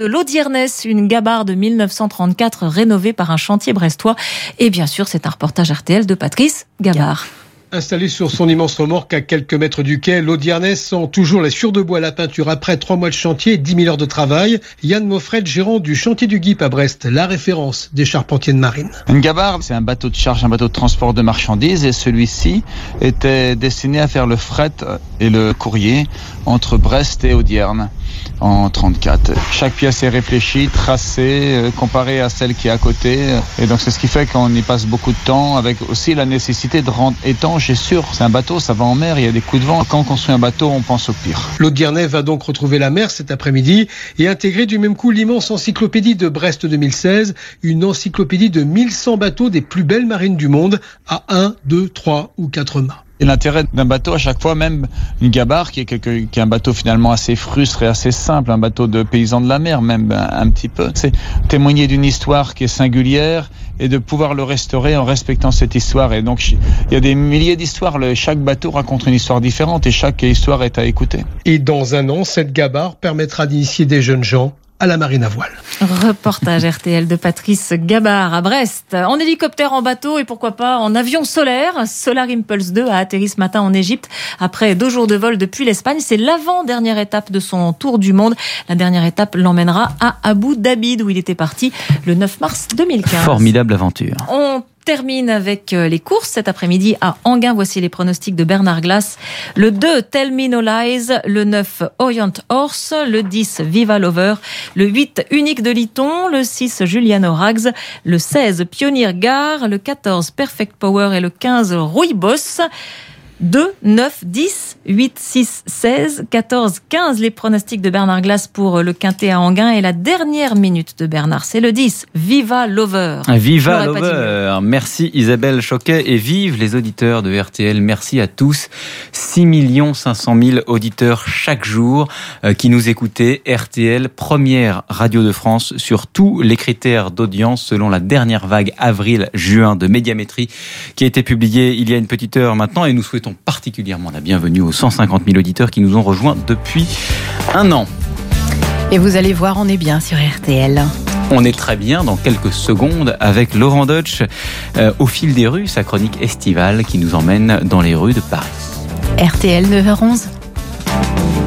de l'Audiernès, une gabarre de 1934 rénovée par un chantier brestois. Et bien sûr, c'est un reportage RTL de Patrice Gabard. Installé sur son immense remorque à quelques mètres du quai, l'Audiernès sent toujours la sûre de bois à la peinture après trois mois de chantier et 10 000 heures de travail. Yann Moffred, gérant du chantier du Guip à Brest, la référence des charpentiers de marine. Une gabarre, c'est un bateau de charge, un bateau de transport de marchandises et celui-ci était destiné à faire le fret et le courrier entre Brest et Audierne en 34. Chaque pièce est réfléchie, tracée, euh, comparée à celle qui est à côté. Et donc c'est ce qui fait qu'on y passe beaucoup de temps avec aussi la nécessité de rendre étanche et sûr. C'est un bateau, ça va en mer, il y a des coups de vent. Quand on construit un bateau, on pense au pire. L'Audiernais va donc retrouver la mer cet après-midi et intégrer du même coup l'immense encyclopédie de Brest 2016, une encyclopédie de 1100 bateaux des plus belles marines du monde à 1, 2, 3 ou 4 mâts. Et l'intérêt d'un bateau, à chaque fois, même une gabarre, qui est, un bateau finalement assez frustre et assez simple, un bateau de paysans de la mer, même un, petit peu, c'est témoigner d'une histoire qui est singulière et de pouvoir le restaurer en respectant cette histoire. Et donc, il y a des milliers d'histoires. Chaque bateau raconte une histoire différente et chaque histoire est à écouter. Et dans un an, cette gabarre permettra d'initier des jeunes gens à la marine à voile. Reportage RTL de Patrice Gabard à Brest. En hélicoptère, en bateau et pourquoi pas en avion solaire. Solar Impulse 2 a atterri ce matin en Égypte après deux jours de vol depuis l'Espagne. C'est l'avant-dernière étape de son tour du monde. La dernière étape l'emmènera à Abu Dhabi où il était parti le 9 mars 2015. Formidable aventure. On termine avec euh, les courses cet après-midi à Anguin. Voici les pronostics de Bernard Glass. Le 2, Tell Me No Lies. Le 9, Orient Horse. Le 10, Viva Lover. Le 8, Unique de Liton. Le 6, Juliano Rags. Le 16, Pionnier Gare. Le 14, Perfect Power. Et le 15, Rouy Boss. 2, 9, 10, 8, 6, 16, 14, 15. Les pronostics de Bernard Glass pour le Quintet à Anguin. Et la dernière minute de Bernard, c'est le 10. Viva Lover. Viva Lover. Merci Isabelle Choquet et vive les auditeurs de RTL. Merci à tous. 6 500 000 auditeurs chaque jour euh, qui nous écoutaient. RTL, première radio de France sur tous les critères d'audience selon la dernière vague avril-juin de médiamétrie qui a été publiée il y a une petite heure maintenant et nous souhaitons particulièrement la bienvenue aux 150 000 auditeurs qui nous ont rejoints depuis un an. Et vous allez voir, on est bien sur RTL. On est très bien dans quelques secondes avec Laurent Deutsch euh, au fil des rues, sa chronique estivale qui nous emmène dans les rues de Paris. RTL 9h11.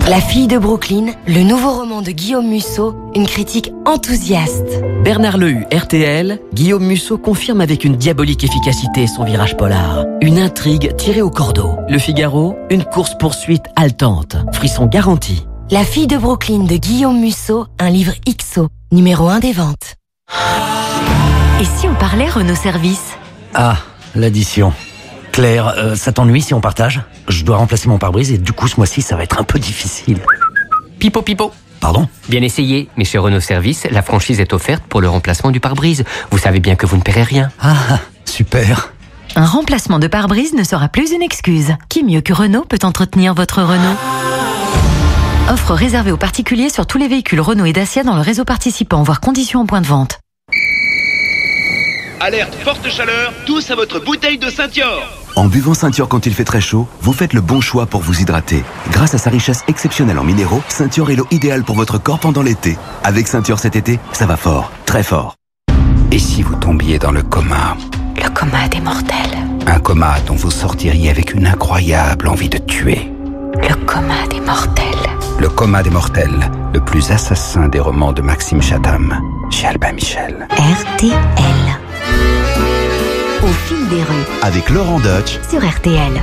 La fille de Brooklyn, le nouveau roman de Guillaume Musso, une critique enthousiaste. Bernard Lehu, RTL, Guillaume Musso confirme avec une diabolique efficacité son virage polar. Une intrigue tirée au cordeau. Le Figaro, une course-poursuite haletante. Frisson garanti. La fille de Brooklyn de Guillaume Musso, un livre XO, numéro 1 des ventes. Et si on parlait Renault Service? Ah, l'addition. Claire, euh, ça t'ennuie si on partage Je dois remplacer mon pare-brise et du coup ce mois-ci ça va être un peu difficile. Pipo pipo Pardon Bien essayé, mais chez Renault Service, la franchise est offerte pour le remplacement du pare-brise. Vous savez bien que vous ne paierez rien. Ah, super Un remplacement de pare-brise ne sera plus une excuse. Qui mieux que Renault peut entretenir votre Renault Offre réservée aux particuliers sur tous les véhicules Renault et Dacia dans le réseau participant, voire conditions en point de vente. Alerte forte chaleur, tous à votre bouteille de Saint-Yor. En buvant Ceinture quand il fait très chaud, vous faites le bon choix pour vous hydrater. Grâce à sa richesse exceptionnelle en minéraux, Ceinture est l'eau idéale pour votre corps pendant l'été. Avec Ceinture cet été, ça va fort, très fort. Et si vous tombiez dans le coma? Le coma des mortels. Un coma dont vous sortiriez avec une incroyable envie de tuer. Le coma des mortels. Le coma des mortels, le plus assassin des romans de Maxime Chatham, chez Albin Michel. RTL. Au fil des rues. Avec Laurent Deutsch. Sur RTL.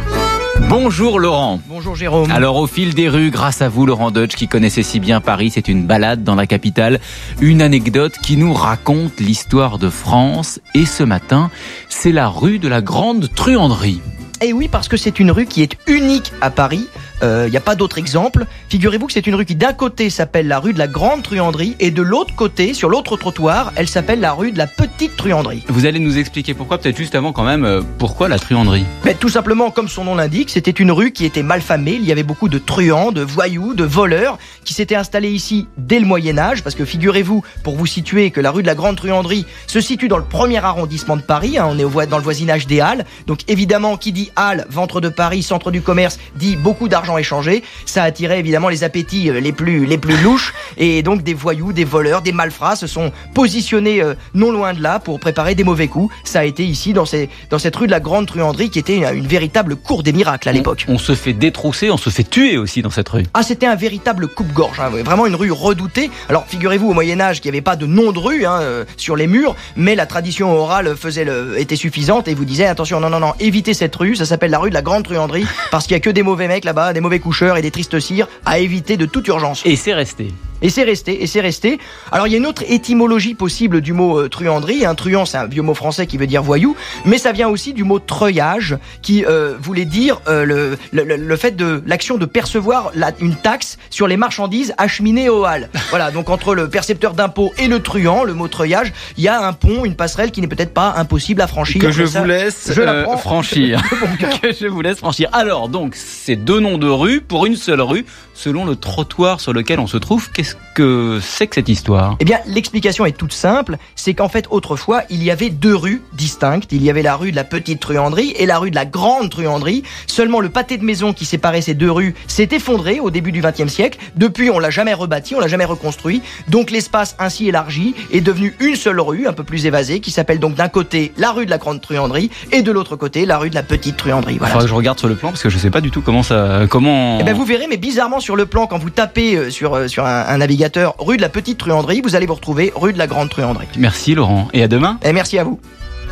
Bonjour Laurent. Bonjour Jérôme. Alors au fil des rues, grâce à vous Laurent Deutsch qui connaissait si bien Paris, c'est une balade dans la capitale, une anecdote qui nous raconte l'histoire de France et ce matin, c'est la rue de la Grande Truanderie. Et eh oui, parce que c'est une rue qui est unique à Paris. Il euh, n'y a pas d'autre exemple. Figurez-vous que c'est une rue qui d'un côté s'appelle la rue de la Grande Truanderie et de l'autre côté, sur l'autre trottoir, elle s'appelle la rue de la Petite Truanderie. Vous allez nous expliquer pourquoi, peut-être juste avant quand même, euh, pourquoi la truanderie? Mais Tout simplement, comme son nom l'indique, c'était une rue qui était mal famée. Il y avait beaucoup de truands, de voyous, de voleurs qui s'étaient installés ici dès le Moyen Âge. Parce que figurez-vous, pour vous situer, que la rue de la Grande Truanderie se situe dans le premier arrondissement de Paris. Hein, on est dans le voisinage des Halles. Donc évidemment, qui dit Halles, ventre de Paris, centre du commerce, dit beaucoup d'argent l'argent échangé. Ça attirait évidemment les appétits euh, les plus les plus louches et donc des voyous, des voleurs, des malfrats se sont positionnés euh, non loin de là pour préparer des mauvais coups. Ça a été ici dans ces dans cette rue de la Grande Truanderie qui était une, une véritable cour des miracles à l'époque. On se fait détrousser, on se fait tuer aussi dans cette rue. Ah, c'était un véritable coupe-gorge, hein, vraiment une rue redoutée. Alors, figurez-vous au Moyen Âge qu'il n'y avait pas de nom de rue hein, euh, sur les murs, mais la tradition orale faisait le, était suffisante et vous disait attention, non, non, non, évitez cette rue. Ça s'appelle la rue de la Grande Truanderie parce qu'il y a que des mauvais mecs là-bas, des mauvais coucheurs et des tristes cires à éviter de toute urgence. Et c'est resté. Et c'est resté, et c'est resté. Alors il y a une autre étymologie possible du mot euh, truanderie. Un truand, c'est un vieux mot français qui veut dire voyou, mais ça vient aussi du mot treuillage, qui euh, voulait dire euh, le, le, le fait de l'action de percevoir la, une taxe sur les marchandises acheminées au hall. Voilà, donc entre le percepteur d'impôts et le truand, le mot treuillage, il y a un pont, une passerelle qui n'est peut-être pas impossible à franchir. Que je ça, vous laisse je la euh, franchir. que je vous laisse franchir. Alors, donc, c'est deux noms de rue pour une seule rue, selon le trottoir sur lequel on se trouve. Qu'est-ce que c'est que cette histoire? Eh bien, l'explication est toute simple, c'est qu'en fait, autrefois, il y avait deux rues distinctes. Il y avait la rue de la petite truanderie et la rue de la grande truanderie. Seulement, le pâté de maison qui séparait ces deux rues s'est effondré au début du XXe siècle. Depuis, on l'a jamais rebâti, on l'a jamais reconstruit. Donc, l'espace ainsi élargi est devenu une seule rue, un peu plus évasée, qui s'appelle donc d'un côté la rue de la grande truanderie et de l'autre côté la rue de la petite truanderie. Il Voilà. faudra que je regarde sur le plan parce que je sais pas du tout comment ça. Comment. Eh ben vous verrez, mais bizarrement sur le plan, quand vous tapez euh, sur, euh, sur un, un navigateur rue de la petite truanderie, vous allez vous retrouver rue de la grande truanderie. Merci Laurent. Et à demain. Et merci à vous.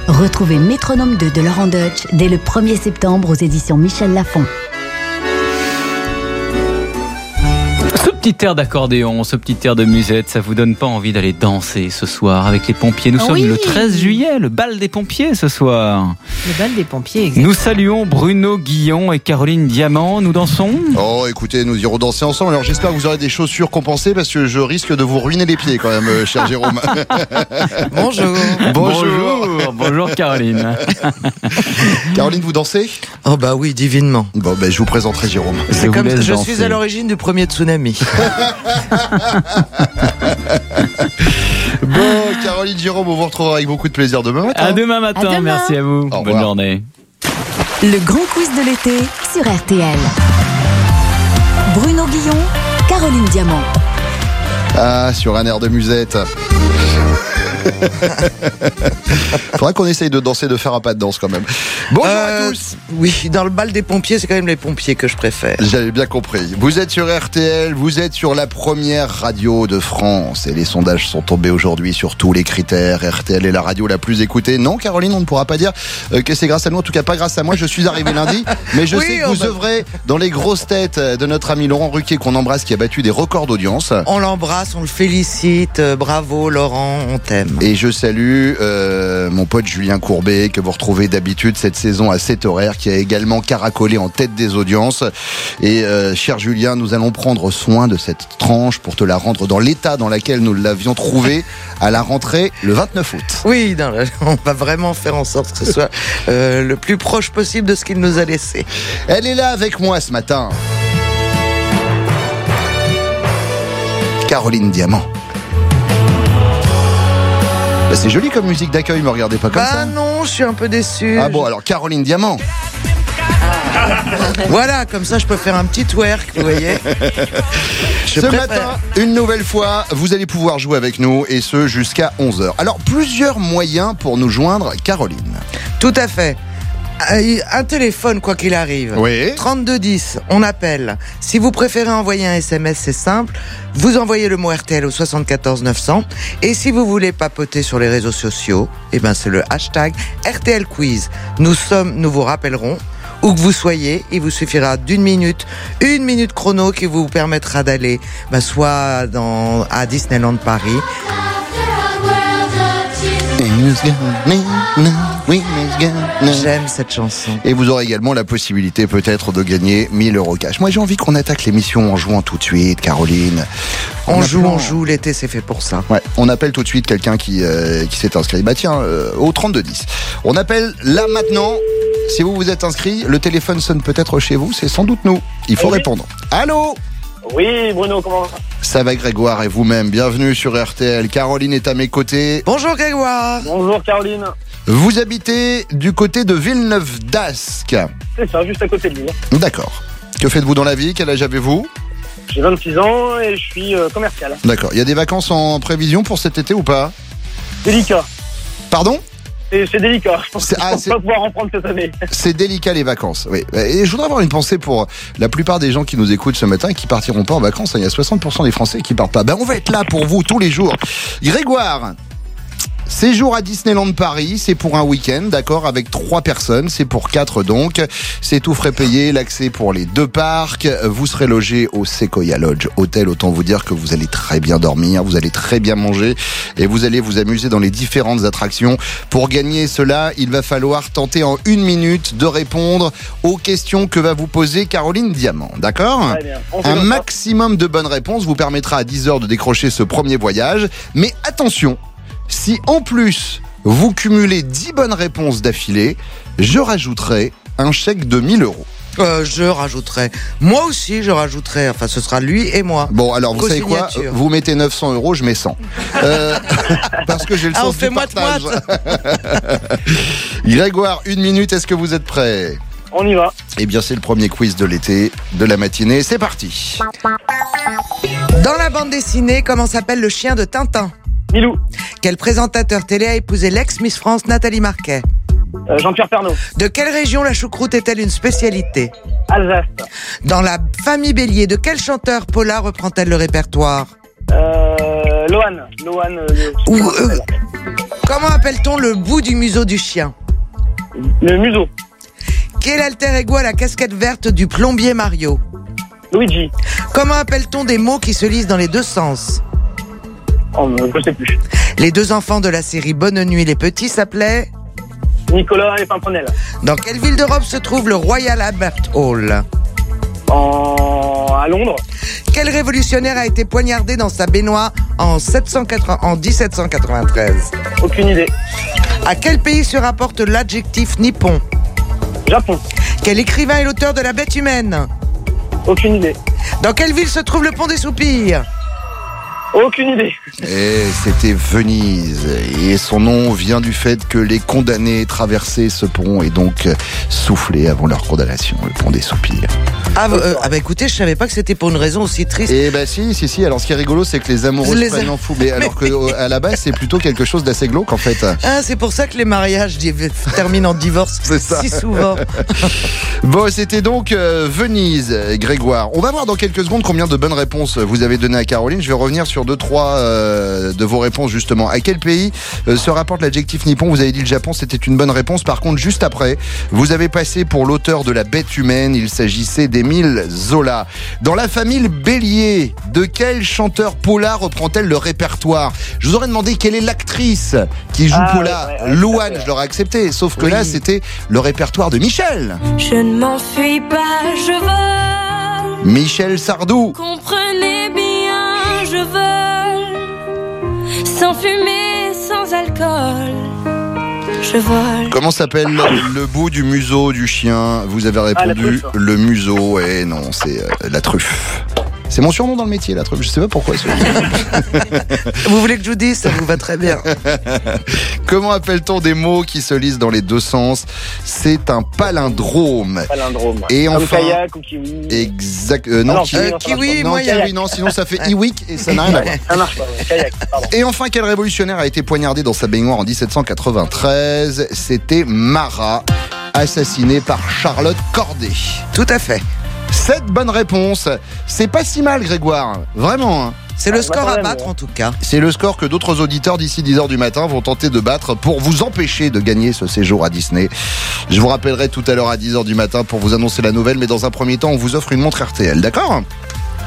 Retrouvez Métronome 2 de Laurent Deutsch dès le 1er septembre aux éditions Michel Lafon. Petit air d'accordéon, ce petit air de musette, ça vous donne pas envie d'aller danser ce soir avec les pompiers Nous Ah sommes oui. le 13 juillet, le bal des pompiers ce soir. Le bal des pompiers, exact. Nous saluons Bruno Guillon et Caroline Diamant. Nous dansons Oh, écoutez, nous irons danser ensemble. Alors, j'espère que vous aurez des chaussures compensées parce que je risque de vous ruiner les pieds quand même, euh, cher Jérôme. Bonjour. Bonjour. Bonjour Caroline. Caroline, vous dansez? Oh bah oui, divinement. Bon, ben, je vous présenterai Jérôme. C'est vous comme je danser. suis à l'origine du premier tsunami. Bon, Caroline Jérôme, on vous retrouvera avec beaucoup de plaisir demain matin. À demain matin. À demain. Merci à vous. Au Bonne revoir. journée. Le grand quiz de l'été sur RTL. Bruno Guillon, Caroline Diamant. Ah, sur un air de musette. Faudra qu'on essaye de danser, de faire un pas de danse quand même. Bonjour Euh, à tous. Oui, dans le bal des pompiers, c'est quand même les pompiers que je préfère. J'avais bien compris. Vous êtes sur RTL, vous êtes sur la première radio de France et les sondages sont tombés aujourd'hui sur tous les critères. RTL est la radio la plus écoutée. Non, Caroline, on ne pourra pas dire euh, que c'est grâce à nous, en tout cas pas grâce à moi. Je suis arrivé lundi, mais je Oui, sais que vous œuvrez dans les grosses têtes de notre ami Laurent Ruquier qu'on embrasse, qui a battu des records d'audience. On l'embrasse, on le félicite. euh, Bravo Laurent, on t'aime. Et je salue euh, mon pote Julien Courbet, que vous retrouvez d'habitude cette saison à 7 horaire, qui a également caracolé en tête des audiences. Et euh, cher Julien, nous allons prendre soin de cette tranche pour te la rendre dans l'état dans lequel nous l'avions trouvée à la rentrée le 29 août. Oui, on va vraiment faire en sorte que ce soit euh, le plus proche possible de ce qu'il nous a laissé. Elle est là avec moi ce matin. Caroline Diamant. Bah, c'est joli comme musique d'accueil, me regardez pas comme Bah ça. non, je suis un peu déçu. Ah bon, alors Caroline Diamant. Voilà, comme ça je peux faire un petit twerk, vous voyez. Je ce préfère. matin, une nouvelle fois, vous allez pouvoir jouer avec nous et ce jusqu'à 11h. Alors, plusieurs moyens pour nous joindre, Caroline. Tout à fait. Euh, Un téléphone, quoi qu'il arrive. Oui. 3210, on appelle. Si vous préférez envoyer un SMS, c'est simple. Vous envoyez le mot RTL au 74 900. Et si vous voulez papoter sur les réseaux sociaux, eh ben c'est le hashtag RTL Quiz. Nous sommes, nous vous rappellerons. Où que vous soyez, il vous suffira d'une minute, une minute chrono qui vous permettra d'aller bah, soit dans, à Disneyland Paris, J'aime cette chanson. Et vous aurez également la possibilité peut-être de gagner 1000 euros cash. Moi j'ai envie qu'on attaque l'émission en jouant tout de suite, Caroline. On joue, appelant- on joue, l'été c'est fait pour ça. Ouais, on appelle tout de suite quelqu'un qui, euh, qui s'est inscrit. Bah tiens, euh, au 3210. On appelle là maintenant. Si vous vous êtes inscrit, le téléphone sonne peut-être chez vous, c'est sans doute nous. Il faut oui. répondre. Allô Oui, Bruno, comment va? Ça va Grégoire et vous-même, bienvenue sur RTL. Caroline est à mes côtés. Bonjour Grégoire. Bonjour Caroline. Vous habitez du côté de Villeneuve d'Ascq. C'est ça, juste à côté de lui. D'accord. Que faites-vous dans la vie? Quel âge avez-vous? J'ai 26 ans et je suis euh, commercial. D'accord. Il y a des vacances en prévision pour cet été ou pas? Délicat. Pardon? C'est délicat. Je pense qu'on ah, va pas pouvoir en prendre cette année. C'est délicat les vacances. Oui. Et je voudrais avoir une pensée pour la plupart des gens qui nous écoutent ce matin et qui partiront pas en vacances. Il y a 60% des Français qui partent pas. Ben, on va être là pour vous tous les jours. Grégoire. Séjour à Disneyland Paris, c'est pour un week-end, d'accord, avec trois personnes, c'est pour quatre donc. C'est tout frais payé, l'accès pour les deux parcs. Vous serez logé au Sequoia Lodge Hôtel, autant vous dire que vous allez très bien dormir, vous allez très bien manger et vous allez vous amuser dans les différentes attractions. Pour gagner cela, il va falloir tenter en une minute de répondre aux questions que va vous poser Caroline Diamant, d'accord? Un maximum de bonnes réponses vous permettra à 10 heures de décrocher ce premier voyage. Mais attention, si en plus vous cumulez 10 bonnes réponses d'affilée, je rajouterai un chèque de 1000 euros. Euh, je rajouterai. Moi aussi, je rajouterai. Enfin, ce sera lui et moi. Bon, alors vous savez quoi? Vous mettez 900 euros, je mets 100. Euh, parce que j'ai le Ah, on sens fait du partage. Grégoire, une minute, est-ce que vous êtes prêt? On y va. Eh bien, c'est le premier quiz de l'été, de la matinée. C'est parti. Dans la bande dessinée, comment s'appelle le chien de Tintin? Milou. Quel présentateur télé a épousé l'ex-Miss France Nathalie Marquet Euh, Jean-Pierre Pernaut. De quelle région la choucroute est-elle une spécialité Alsace. Dans la famille Bélier, de quel chanteur Paula reprend-elle le répertoire Euh, Lohan. Lohan. euh, Ou, euh, Comment appelle-t-on le bout du museau du chien Le museau. Quel alter ego a la casquette verte du plombier Mario Luigi. Comment appelle-t-on des mots qui se lisent dans les deux sens Oh, je sais plus. Les deux enfants de la série Bonne Nuit les Petits s'appelaient Nicolas et Pimprenel. Dans quelle ville d'Europe se trouve le Royal Albert Hall En... À Londres. Quel révolutionnaire a été poignardé dans sa baignoire en, 780 en 1793 Aucune idée. À quel pays se rapporte l'adjectif nippon Japon. Quel écrivain est l'auteur de La bête humaine Aucune idée. Dans quelle ville se trouve le pont des soupirs Aucune idée. Et c'était Venise. Et son nom vient du fait que les condamnés traversaient ce pont et donc soufflaient avant leur condamnation, le pont des soupirs. ah, euh, ah bah écoutez, je savais pas que c'était pour une raison aussi triste. Et bah si, si, si. Alors ce qui est rigolo, c'est que les amoureux Les se prennent en fou. Mais alors que euh, à la base, c'est plutôt quelque chose d'assez glauque en fait. Ah, c'est pour ça que les mariages terminent en divorce ça. si souvent. Bon, c'était donc euh, Venise, euh, Grégoire. On va voir dans quelques secondes combien de bonnes réponses vous avez données à Caroline. Je vais revenir sur deux, trois euh, de vos réponses justement. À quel pays euh, se rapporte l'adjectif nippon? Vous avez dit le Japon, c'était une bonne réponse. Par contre, juste après, vous avez passé pour l'auteur de La Bête humaine. Il s'agissait d'Émile Zola. Dans la famille Bélier, de quel chanteur Paula reprend-elle le répertoire? Je vous aurais demandé quelle est l'actrice qui joue Ah, Paula. ouais, Louane, je l'aurais accepté. Sauf que Oui. là, c'était le répertoire de Michel. Je ne m'enfuis pas, je veux. Michel Sardou. Comprenez bien, je veux. Sans fumée, sans alcool. Je vole. Comment s'appelle le bout du museau du chien? Vous avez Ah, répondu le museau. Et non, c'est euh, la truffe. C'est mon surnom dans le métier, la truffe. Je sais pas pourquoi. Vous voulez que je vous dise Ça vous va très bien. Comment appelle-t-on des mots qui se lisent dans les deux sens? C'est un palindrome. Palindrome. Et Comme enfin- kayak ou kiwi. Exact. euh, non, Ah non, kiwi, Euh, kiwi, non, moi, kiwi, non, sinon ça fait Iwik et ça n'a rien à voir. Ça marche pas. ouais. Kayak. Pardon. Et enfin, quel révolutionnaire a été poignardé dans sa baignoire en 1793 C'était Marat, assassiné par Charlotte Corday. Tout à fait. Sept bonnes réponses. C'est pas si mal, Grégoire. Vraiment. hein. C'est le Ah, score bah, à quand même, battre en tout cas. C'est le score que d'autres auditeurs d'ici 10h du matin vont tenter de battre pour vous empêcher de gagner ce séjour à Disney. Je vous rappellerai tout à l'heure à 10h du matin pour vous annoncer la nouvelle, mais dans un premier temps, on vous offre une montre RTL, d'accord?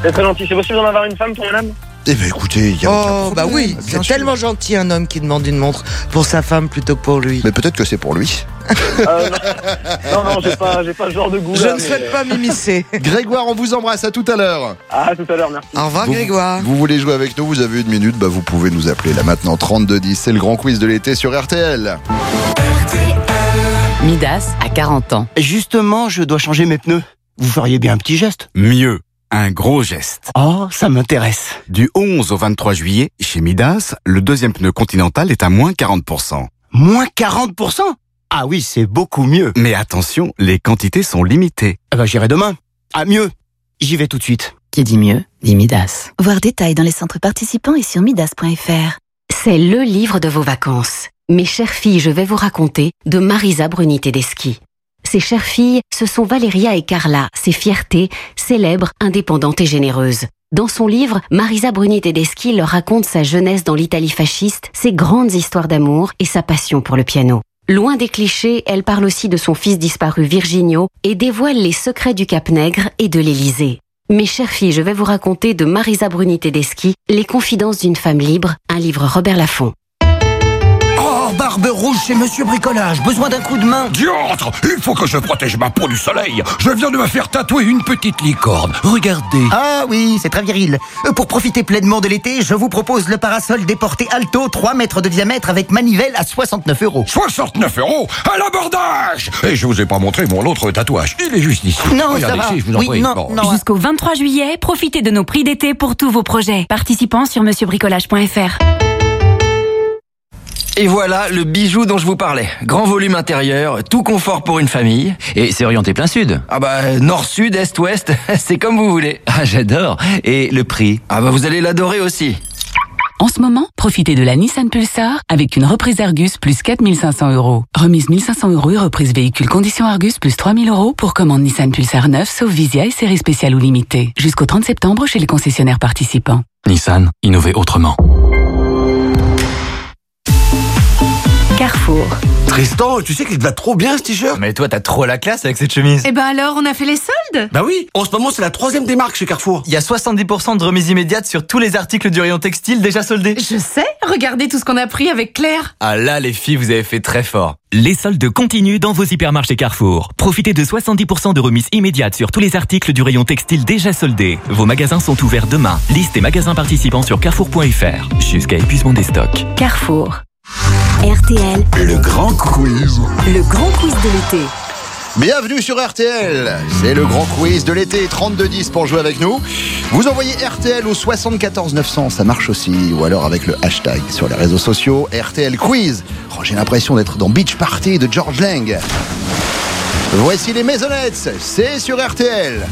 C'est très gentil. C'est possible d'en avoir une femme pour madame Eh ben écoutez, il y a aucun Oh, bah oui, bien c'est tellement gentil un homme qui demande une montre pour sa femme plutôt que pour lui. Mais peut-être que c'est pour lui. Euh, non, non, non, j'ai pas, j'ai pas ce genre de goût. Je là, ne mais- souhaite pas m'immiscer. Grégoire, on vous embrasse. À tout à l'heure. Ah, tout à l'heure, merci. Au revoir Vous- Grégoire. Vous voulez jouer avec nous Vous avez une minute Bah vous pouvez nous appeler là maintenant 3210. C'est le grand quiz de l'été sur RTL. Midas a 40 ans. Justement, je dois changer mes pneus. Vous feriez bien un petit geste Mieux, un gros geste. Oh, ça m'intéresse. Du 11 au 23 juillet, chez Midas, le deuxième pneu continental est à moins 40%. Moins 40% Ah oui, c'est beaucoup mieux. Mais attention, les quantités sont limitées. Eh ben, j'irai demain. Ah mieux, j'y vais tout de suite. Qui dit mieux, dit Midas. Voir détails dans les centres participants et sur midas.fr. C'est le livre de vos vacances. Mes chères filles, je vais vous raconter de Marisa Bruni Tedeschi. Ces chères filles, ce sont Valéria et Carla, ces fiertés, célèbres, indépendantes et généreuses. Dans son livre, Marisa Bruni Tedeschi leur raconte sa jeunesse dans l'Italie fasciste, ses grandes histoires d'amour et sa passion pour le piano. Loin des clichés, elle parle aussi de son fils disparu Virginio et dévoile les secrets du Cap Nègre et de l'Élysée. Mes chères filles, je vais vous raconter de Marisa Bruni Tedeschi, Les confidences d'une femme libre, un livre Robert Laffont. Barbe rouge chez Monsieur Bricolage, besoin d'un coup de main Diantre Il faut que je protège ma peau du soleil Je viens de me faire tatouer une petite licorne. Regardez. Ah oui, c'est très viril. Euh, Pour profiter pleinement de l'été, je vous propose le parasol déporté Alto, 3 mètres de diamètre avec manivelle à 69 euros. 69 euros à l'abordage Et je vous ai pas montré mon autre tatouage. Il est juste ici. Non, Regardez ça va. ici, je vous en Oui, prie. non, Bon. non. Jusqu'au 23 juillet, profitez de nos prix d'été pour tous vos projets. Participants sur monsieurbricolage.fr. Et voilà le bijou dont je vous parlais. Grand volume intérieur, tout confort pour une famille. Et c'est orienté plein sud. Ah bah nord-sud, est-ouest, c'est comme vous voulez. Ah j'adore. Et le prix? Ah bah vous allez l'adorer aussi. En ce moment, profitez de la Nissan Pulsar avec une reprise Argus plus 4500 euros. Remise 1500 euros et reprise véhicule condition Argus plus 3000 euros pour commande Nissan Pulsar 9 sauf Visia et série spéciale ou limitée. Jusqu'au 30 septembre chez les concessionnaires participants. Nissan, innover autrement. Carrefour. Tristan, tu sais qu'il te va trop bien ce t-shirt Mais toi t'as trop la classe avec cette chemise. Eh ben alors, on a fait les soldes? Bah oui, en ce moment c'est la troisième des marques chez Carrefour. Il y a 70% de remise immédiate sur tous les articles du rayon textile déjà soldés. Je sais, regardez tout ce qu'on a pris avec Claire. Ah là les filles, vous avez fait très fort. Les soldes continuent dans vos hypermarchés Carrefour. Profitez de 70% de remise immédiate sur tous les articles du rayon textile déjà soldés. Vos magasins sont ouverts demain. Liste des magasins participants sur carrefour.fr. Jusqu'à épuisement des stocks. Carrefour. RTL, Le grand quiz. le grand quiz de l'été. Bienvenue sur RTL, c'est le grand quiz de l'été, 3210 pour jouer avec nous. Vous envoyez RTL au 74 900, ça marche aussi, ou alors avec le hashtag sur les réseaux sociaux RTL Quiz. Oh, J'ai l'impression d'être dans Beach Party de George Lang. Voici les Maisonnettes, c'est sur RTL.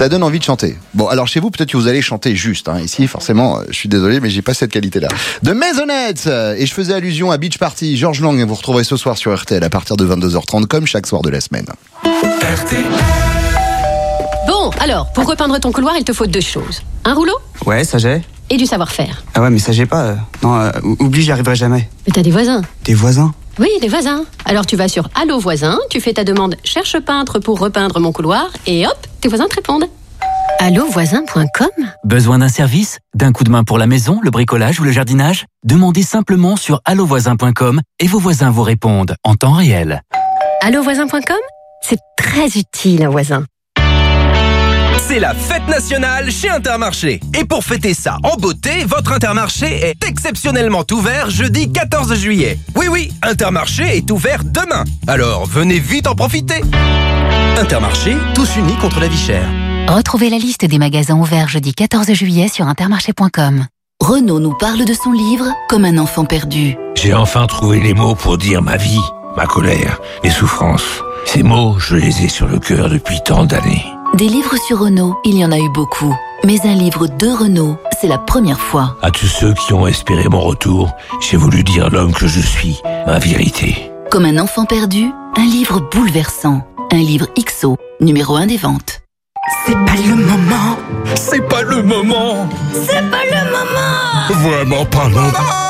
Ça donne envie de chanter. Bon, alors chez vous, peut-être que vous allez chanter juste. hein. Ici, forcément, euh, je suis désolé, mais j'ai pas cette qualité-là. De Maisonette euh, Et je faisais allusion à Beach Party. Georges Lang, vous retrouverez ce soir sur RTL à partir de 22h30, comme chaque soir de la semaine. Bon, alors, pour repeindre ton couloir, il te faut deux choses. Un rouleau Ouais, ça j'ai. et du savoir-faire. Ah ouais, mais ça j'ai pas. euh. Non, euh, oublie, j'y arriverai jamais. Mais t'as des voisins Tes voisins? Oui, des voisins. Alors tu vas sur Allo voisin, tu fais ta demande cherche peintre pour repeindre mon couloir et hop, tes voisins te répondent. Allovoisin.com Besoin d'un service? D'un coup de main pour la maison, le bricolage ou le jardinage? Demandez simplement sur allovoisin.com et vos voisins vous répondent en temps réel. Allovoisin.com C'est très utile un voisin. C'est la fête nationale chez Intermarché. Et pour fêter ça en beauté, votre Intermarché est exceptionnellement ouvert jeudi 14 juillet. Oui, oui, Intermarché est ouvert demain. Alors venez vite en profiter. Intermarché, tous unis contre la vie chère. Retrouvez la liste des magasins ouverts jeudi 14 juillet sur intermarché.com. Renaud nous parle de son livre Comme un enfant perdu. J'ai enfin trouvé les mots pour dire ma vie, ma colère, mes souffrances. Ces mots, je les ai sur le cœur depuis tant d'années. Des livres sur Renaud, il y en a eu beaucoup. Mais un livre de Renaud, c'est la première fois. À tous ceux qui ont espéré mon retour, j'ai voulu dire l'homme que je suis, ma vérité. Comme un enfant perdu, un livre bouleversant. Un livre XO, numéro 1 des ventes. C'est pas le moment. C'est pas le moment. C'est pas le moment Vraiment pas le moment.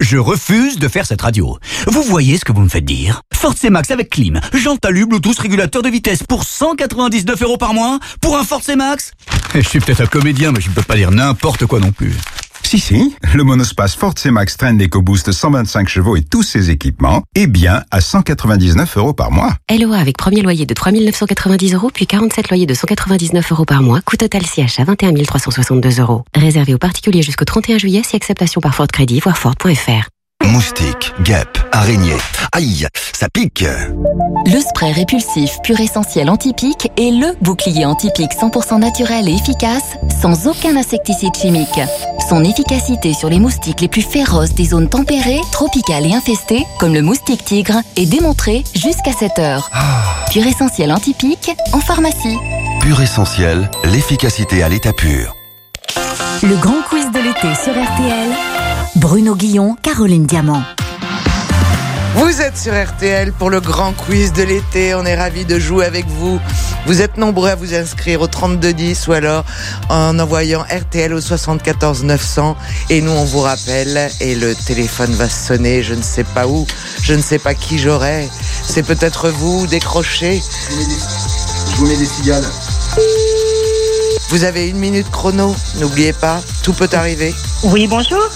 Je refuse de faire cette radio. Vous voyez ce que vous me faites dire Ford C-Max avec clim, jante Bluetooth, régulateur de vitesse pour 199 euros par mois Pour un Ford C-Max Je suis peut-être un comédien, mais je ne peux pas dire n'importe quoi non plus. Si, si, le monospace Ford C-Max Trend EcoBoost 125 chevaux et tous ses équipements est bien à 199 euros par mois. LOA avec premier loyer de 3 990 euros, puis 47 loyers de 199 euros par mois, coût total CH à 21 362 euros. Réservé aux particuliers jusqu'au 31 juillet, si acceptation par Ford Crédit, voire Ford.fr. Moustique, guêpe, araignée. Aïe, ça pique. Le spray répulsif pur essentiel anti-pique est le bouclier anti-pique 100% naturel et efficace, sans aucun insecticide chimique. Son efficacité sur les moustiques les plus féroces des zones tempérées, tropicales et infestées, comme le moustique tigre, est démontrée jusqu'à 7 heures. Pur essentiel anti-pique en pharmacie. Pur essentiel, l'efficacité à l'état pur. Le grand quiz de l'été sur RTL. Bruno Guillon, Caroline Diamant. Vous êtes sur RTL pour le grand quiz de l'été. On est ravis de jouer avec vous. Vous êtes nombreux à vous inscrire au 3210 ou alors en envoyant RTL au 74 900. Et nous, on vous rappelle et le téléphone va sonner. Je ne sais pas où. Je ne sais pas qui j'aurai. C'est peut-être vous. Décrochez. Je vous mets des cigales. Vous avez une minute chrono. N'oubliez pas, tout peut arriver. Oui, bonjour.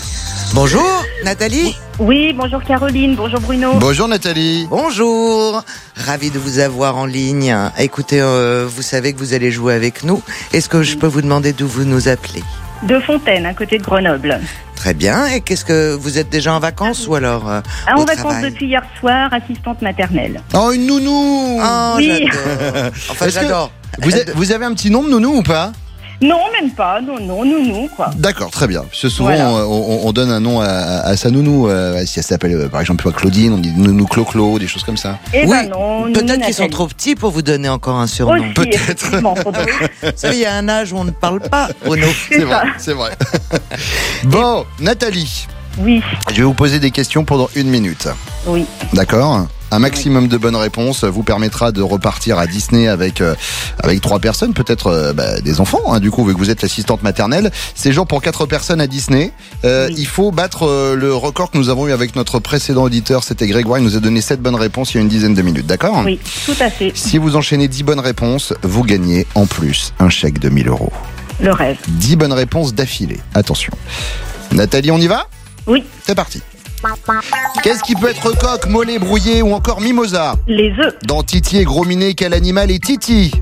Bonjour, Nathalie. Oui, bonjour Caroline, bonjour Bruno. Bonjour Nathalie. Bonjour. Ravi de vous avoir en ligne. Écoutez, euh, vous savez que vous allez jouer avec nous. Est-ce que je peux vous demander d'où vous nous appelez De Fontaine, à côté de Grenoble. Très bien. Et qu'est-ce que vous êtes déjà en vacances ou alors euh, Ah, au en vacances travail? depuis hier soir, assistante maternelle. Oh, une nounou Oh, Oui. j'adore. Enfin, Est-ce que j'adore. Vous, avez- vous avez un petit nom de nounou ou pas? Non, même pas, non, non, nounou, quoi. D'accord, très bien. Parce que souvent, Voilà. on, on- on donne un nom à, à sa nounou. euh, si elle s'appelle, euh, par exemple, Claudine, on dit nounou Clo-Clo, des choses comme ça. Eh oui, ben non, peut-être qu'ils sont trop petits pour vous donner encore un surnom. Savez, il y a un âge où on ne parle pas. C'est vrai, c'est vrai. bon, Nathalie. Oui. Je vais vous poser des questions pendant une minute. Oui. D'accord? Un maximum de bonnes réponses vous permettra de repartir à Disney avec euh, avec trois personnes, peut-être euh, bah, des enfants. hein, du coup, vu que vous êtes l'assistante maternelle, séjour pour quatre personnes à Disney. Euh, Il faut battre euh, le record que nous avons eu avec notre précédent auditeur. C'était Grégoire. Il nous a donné sept bonnes réponses il y a une dizaine de minutes. D'accord Oui, tout à fait. Si vous enchaînez 10 bonnes réponses, vous gagnez en plus un chèque de 1000 euros. Le rêve. 10 bonnes réponses d'affilée. Attention. Nathalie, on y va? Oui. C'est parti. Qu'est-ce qui peut être coq, mollet, brouillé ou encore mimosa Les œufs. Dans Titi et Gros Minet, quel animal est Titi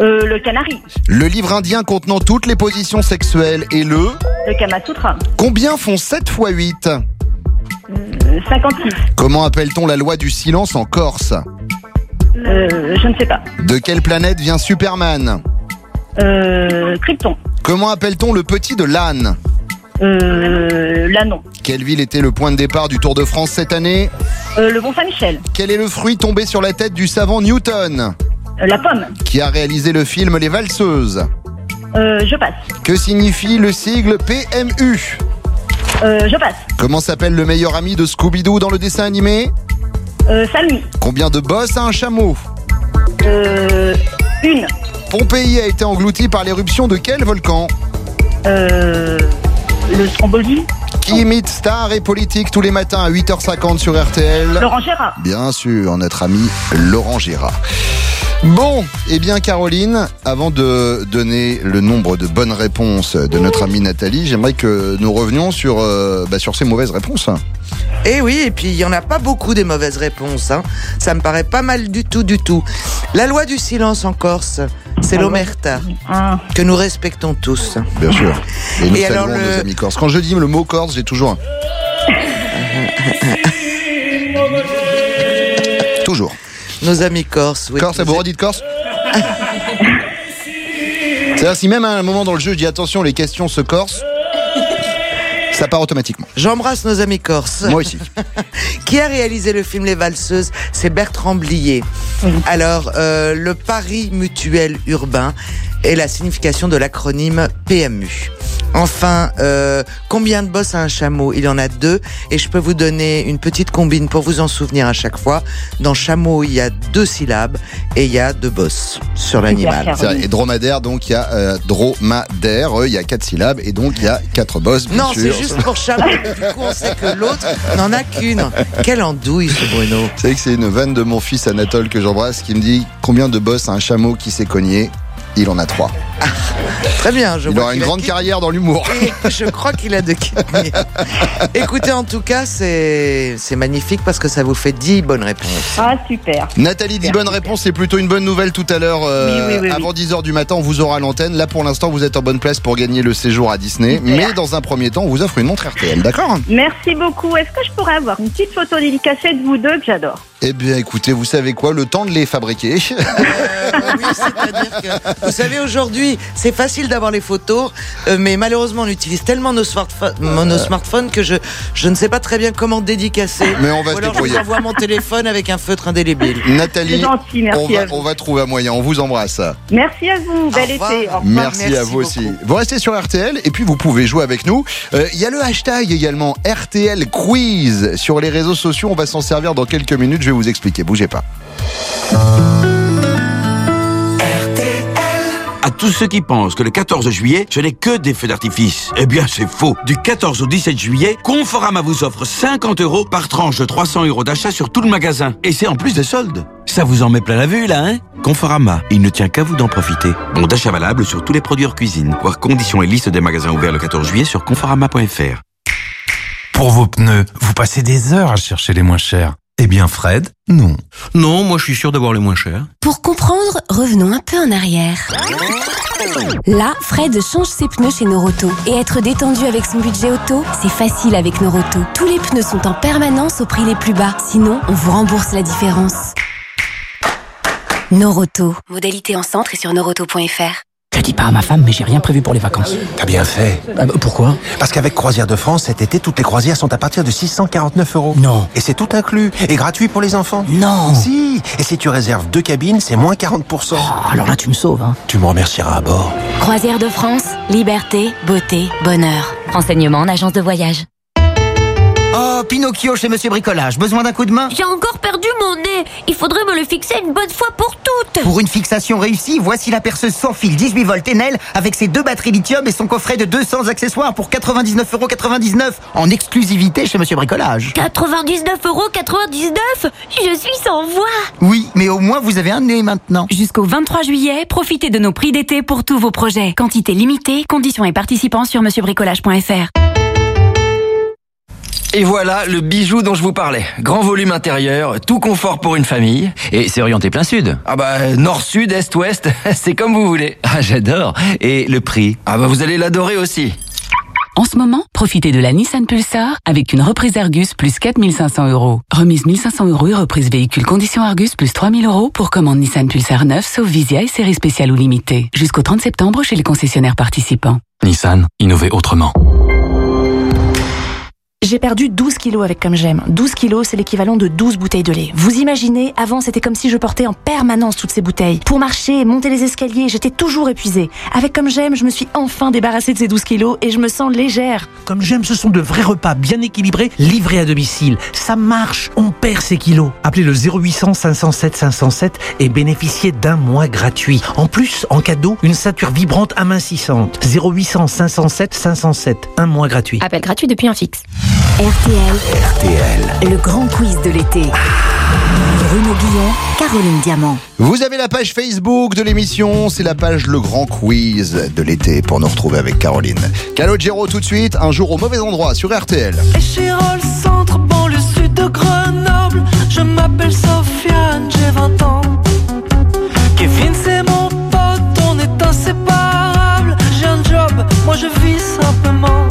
Euh, le canari. Le livre indien contenant toutes les positions sexuelles est le Le Kama Sutra. Combien font 7 x 8 Euh, 56. Comment appelle-t-on la loi du silence en Corse Euh, je ne sais pas. De quelle planète vient Superman Euh, Krypton. Comment appelle-t-on le petit de l'âne Euh, L'Anon. Quelle ville était le point de départ du Tour de France cette année Euh, le Mont Saint-Michel. Quel est le fruit tombé sur la tête du savant Newton Euh, la pomme. Qui a réalisé le film Les Valseuses Euh, je passe. Que signifie le sigle PMU Euh, je passe. Comment s'appelle le meilleur ami de Scooby-Doo dans le dessin animé Euh, Samy. Combien de bosses a un chameau Euh, une. Pompéi a été englouti par l'éruption de quel volcan Euh, le Stromboli. Qui imite star et politique tous les matins à 8h50 sur RTL Laurent Gérard. Bien sûr, notre ami Laurent Gérard. Bon, eh bien Caroline, avant de donner le nombre de bonnes réponses de notre amie Nathalie, j'aimerais que nous revenions sur, euh, bah, sur ces mauvaises réponses. Eh oui, et puis il y en a pas beaucoup des mauvaises réponses. Hein. Ça me paraît pas mal du tout, du tout. La loi du silence en Corse, c'est Ah l'omerta, que nous respectons tous. Bien sûr. Et nous Et saluons alors, le- nos amis corses. Quand je dis le mot corse, j'ai toujours un... Nos amis corses, oui. Corse, vous redit de Corse C'est-à-dire si même à un moment dans le jeu je dis attention les questions se corsent, ça part automatiquement. J'embrasse nos amis corses. Moi aussi. Qui a réalisé le film Les Valseuses C'est Bertrand Blier. Alors, euh, le pari mutuel urbain est la signification de l'acronyme PMU. Enfin, euh, combien de bosses a un chameau? Il y en a deux, et je peux vous donner une petite combine pour vous en souvenir à chaque fois. Dans chameau, il y a deux syllabes et il y a deux bosses sur l'animal. C'est. Et dromadaire, donc il y a euh, dromadaire, euh, il y a quatre syllabes et donc il y a quatre bosses. Non, c'est juste pour chameau. Du coup, on sait que l'autre n'en a qu'une. Quelle andouille, ce Bruno. Vous savez que c'est une vanne de mon fils Anatole que j'embrasse qui me dit combien de bosses a un chameau qui s'est cogné? Il en a trois. Très bien, je Il vois aura une qu'il a grande qui- carrière dans l'humour. Je crois qu'il a de kidneys. Écoutez, en tout cas, c'est c'est magnifique parce que ça vous fait 10 bonnes réponses. Ah, super. Nathalie dit bonne réponse, c'est plutôt une bonne nouvelle tout à l'heure. euh, Oui, oui, oui, avant 10h du matin, on vous aura l'antenne. Là, pour l'instant, vous êtes en bonne place pour gagner le séjour à Disney. Super. Mais dans un premier temps, on vous offre une montre RTL, d'accord? Merci beaucoup. Est-ce que je pourrais avoir une petite photo dédicacée de vous deux que j'adore? Eh bien, écoutez, vous savez quoi? Le temps de les fabriquer. oui, c'est-à-dire que, vous savez, aujourd'hui, c'est facile d'avoir les photos, euh, mais malheureusement, on utilise tellement nos, smartphones, nos smartphones que je, je ne sais pas très bien comment dédicacer. Mais on va Ou se alors, je débrouiller. vous envoie mon téléphone avec un feutre indélébile. Nathalie, C'est gentil, merci on, va, on va trouver un moyen. On vous embrasse. Merci à vous. Bel été. Au revoir. Merci, à vous aussi. Vous restez sur RTL et puis vous pouvez jouer avec nous. Euh, Il y a le hashtag également RTL Quiz sur les réseaux sociaux. On va s'en servir dans quelques minutes. Je vais vous expliquer. Bougez pas. À tous ceux qui pensent que le 14 juillet, ce n'est que des feux d'artifice. Eh bien, c'est faux. Du 14 au 17 juillet, Conforama vous offre 50 euros par tranche de 300 euros d'achat sur tout le magasin. Et c'est en plus des soldes. Ça vous en met plein la vue, là, hein? Conforama, il ne tient qu'à vous d'en profiter. Bon d'achat valable sur tous les produits hors cuisine. Voir conditions et liste des magasins ouverts le 14 juillet sur conforama.fr. Pour vos pneus, vous passez des heures à chercher les moins chers. Eh bien, Fred, non. Non, moi je suis sûr d'avoir les moins chers. Pour comprendre, revenons un peu en arrière. Là, Fred change ses pneus chez Noroto. Et être détendu avec son budget auto, c'est facile avec Noroto. Tous les pneus sont en permanence au prix les plus bas. Sinon, on vous rembourse la différence. Noroto. Modalité en centre et sur noroto.fr. Je dis pas à ma femme, mais j'ai rien prévu pour les vacances. T'as bien fait. Ah, bah, pourquoi? Parce qu'avec Croisière de France, cet été, toutes les croisières sont à partir de 649 euros. Non. Et c'est tout inclus. Et gratuit pour les enfants. Non. Si. Et si tu réserves deux cabines, c'est moins 40%. alors là, tu me sauves. Hein. Tu me remercieras à bord. Croisière de France, liberté, beauté, bonheur. Renseignements en agence de voyage. Oh, Pinocchio chez Monsieur Bricolage. Besoin d'un coup de main? J'ai encore perdu mon nez. Il faudrait me le fixer une bonne fois pour toutes. Pour une fixation réussie, voici la perceuse sans fil 18 volts Enel avec ses deux batteries lithium et son coffret de 200 accessoires pour 99,99€ en exclusivité chez Monsieur Bricolage. 99,99€ Je suis sans voix. Oui, mais au moins vous avez un nez maintenant. Jusqu'au 23 juillet, profitez de nos prix d'été pour tous vos projets. Quantité limitée, conditions et participants sur monsieurbricolage.fr. Et voilà le bijou dont je vous parlais. Grand volume intérieur, tout confort pour une famille. Et c'est orienté plein sud. Ah bah nord, sud, est, ouest, c'est comme vous voulez. Ah j'adore. Et le prix? Ah bah vous allez l'adorer aussi. En ce moment, profitez de la Nissan Pulsar avec une reprise Argus plus 4500 euros. Remise 1500 euros et reprise véhicule condition Argus plus 3000 euros pour commande Nissan Pulsar 9 sauf Visia et série spéciale ou limitée. Jusqu'au 30 septembre chez les concessionnaires participants. Nissan, innover autrement. J'ai perdu 12 kilos avec Comme J'aime. 12 kilos, c'est l'équivalent de 12 bouteilles de lait. Vous imaginez, avant, c'était comme si je portais en permanence toutes ces bouteilles. Pour marcher, monter les escaliers, j'étais toujours épuisée. Avec Comme J'aime, je me suis enfin débarrassée de ces 12 kilos et je me sens légère. Comme J'aime, ce sont de vrais repas bien équilibrés, livrés à domicile. Ça marche, on perd ses kilos. Appelez le 0800 507 507 et bénéficiez d'un mois gratuit. En plus, en cadeau, une ceinture vibrante amincissante. 0800 507 507, un mois gratuit. Appel gratuit depuis un fixe. RTL. RTL. Le grand quiz de l'été. Bruno Guillon, Caroline Diamant. Vous avez la page Facebook de l'émission, c'est la page Le Grand Quiz de l'été pour nous retrouver avec Caroline. Calogero tout de suite, un jour au mauvais endroit sur RTL. Échirol, centre, banlieue sud de Grenoble. Je m'appelle Sofiane, j'ai 20 ans. Kevin, c'est mon pote, on est inséparables. J'ai un job, moi je vis simplement.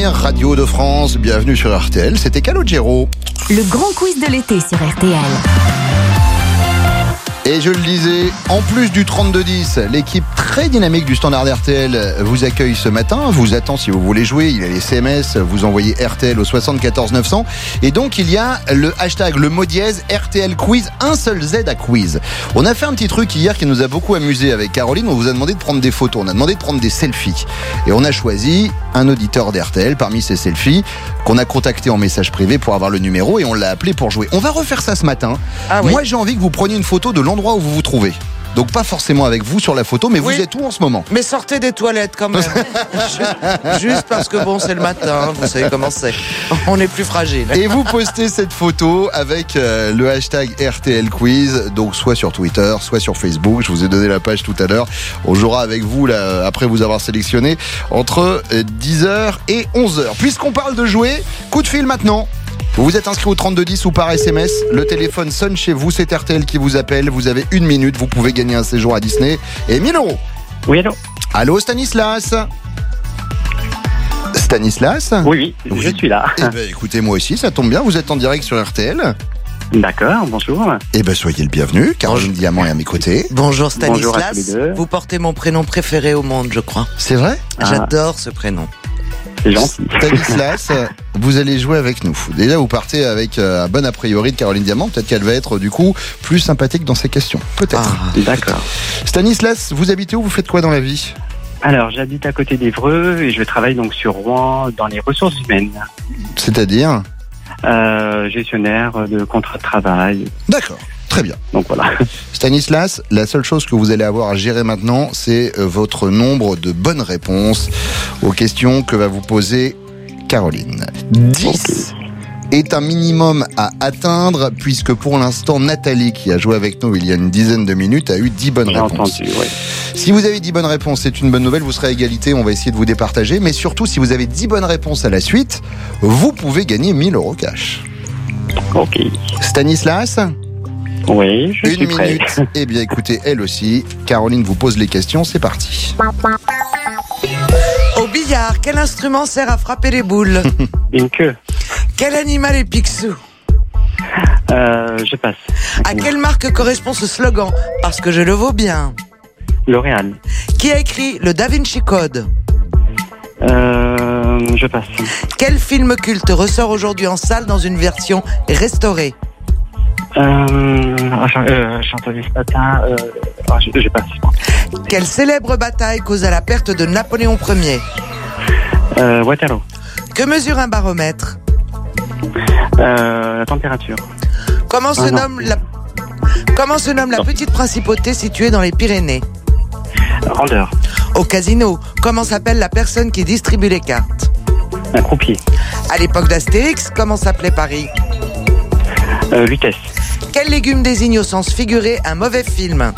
Première radio de France, bienvenue sur RTL, c'était Calogero. Le grand quiz de l'été sur RTL. Et je le disais, en plus du 32-10, l'équipe très dynamique du standard RTL vous accueille ce matin, vous attend si vous voulez jouer, il y a les SMS, vous envoyez RTL au 74 900 et donc il y a le hashtag, le mot dièse RTL quiz, un seul Z à quiz. On a fait un petit truc hier qui nous a beaucoup amusé avec Caroline, on vous a demandé de prendre des photos, on a demandé de prendre des selfies et on a choisi un auditeur d'RTL parmi ces selfies qu'on a contacté en message privé pour avoir le numéro et on l'a appelé pour jouer. On va refaire ça ce matin. Ah oui. Moi j'ai envie que vous preniez une photo de l'endroit où vous vous trouvez. Donc pas forcément avec vous sur la photo, mais Oui. vous êtes où en ce moment? Mais sortez des toilettes quand même. Juste- parce que bon, c'est le matin, vous savez comment c'est. On est plus fragile. Et vous postez cette photo avec euh, le hashtag RTL Quiz, donc soit sur Twitter, soit sur Facebook. Je vous ai donné la page tout à l'heure. On jouera avec vous là, après vous avoir sélectionné entre euh, 10h et 11h. Puisqu'on parle de jouer, coup de fil maintenant. Vous vous êtes inscrit au 3210 ou par SMS. Le téléphone sonne chez vous, c'est RTL qui vous appelle. Vous avez une minute, vous pouvez gagner un séjour à Disney et 1000 euros. Oui, allô Allô Stanislas Stanislas Oui, oui, je suis là. Eh ben, écoutez, moi aussi, ça tombe bien, vous êtes en direct sur RTL. D'accord, bonjour. Eh ben, soyez le bienvenu. Caroline Diamant est à mes côtés. Bonjour Bonjour à tous les Stanislas. deux. Vous portez mon prénom préféré au monde, je crois. C'est vrai? Ah. J'adore ce prénom. C'est gentil. Stanislas, vous allez jouer avec nous. Déjà, vous partez avec euh, un bon a priori de Caroline Diamant. Peut-être qu'elle va être, du coup, plus sympathique dans ses questions. Peut-être. D'accord. Stanislas, vous habitez où? Vous faites quoi dans la vie? Alors, j'habite à côté d'Evreux et je travaille donc sur Rouen dans les ressources humaines. C'est-à-dire? Euh, gestionnaire de contrat de travail. D'accord, très bien. Donc voilà. Stanislas, la seule chose que vous allez avoir à gérer maintenant, c'est euh, votre nombre de bonnes réponses aux questions que va vous poser Caroline. 10 est un minimum à atteindre puisque pour l'instant Nathalie qui a joué avec nous il y a une dizaine de minutes a eu 10 bonnes réponses. entendu. Si vous avez 10 bonnes réponses, c'est une bonne nouvelle, vous serez à égalité, on va essayer de vous départager, mais surtout si vous avez 10 bonnes réponses à la suite, vous pouvez gagner 1000 euros cash. Ok. Stanislas Oui, je Une suis prêt. minute. Eh bien écoutez, elle aussi, Caroline vous pose les questions, c'est parti. Au billard, quel instrument sert à frapper les boules Une queue. Quel animal est Picsou Euh, je passe. À quelle marque correspond ce slogan Parce que je le vaux bien. L'Oréal. Qui a écrit le Da Vinci Code Euh, je passe. Quel film culte ressort aujourd'hui en salle dans une version restaurée Euh, euh, ce matin. Euh, ah, je passe. Quelle célèbre bataille causa la perte de Napoléon Ier? Euh, Waterloo. Que mesure un baromètre? Euh, la température. Comment se Ah, non. nomme la Comment se nomme la petite principauté située dans les Pyrénées? Randeur. Au casino, comment s'appelle la personne qui distribue les cartes? Un croupier. À l'époque d'Astérix, comment s'appelait Paris? Euh, vitesse. Quel légume désigne au sens figuré un mauvais film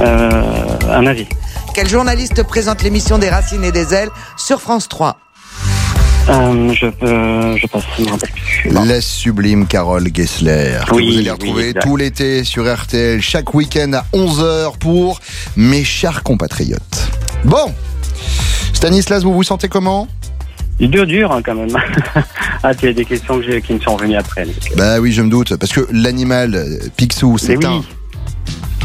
Euh, un avis. Quel journaliste présente l'émission des Racines et des Ailes sur France 3 Euh, je, euh, je passe. Je me rappelle plus. La sublime Carole Gessler. que Oui, vous allez retrouver tout l'été sur RTL, chaque week-end à 11h pour mes chers compatriotes. Bon, Stanislas, vous vous sentez comment? Dur, dur hein, quand même. ah, tu as des questions que qui me sont revenues après. donc, Bah oui, je me doute, parce que l'animal Picsou, c'est oui. un...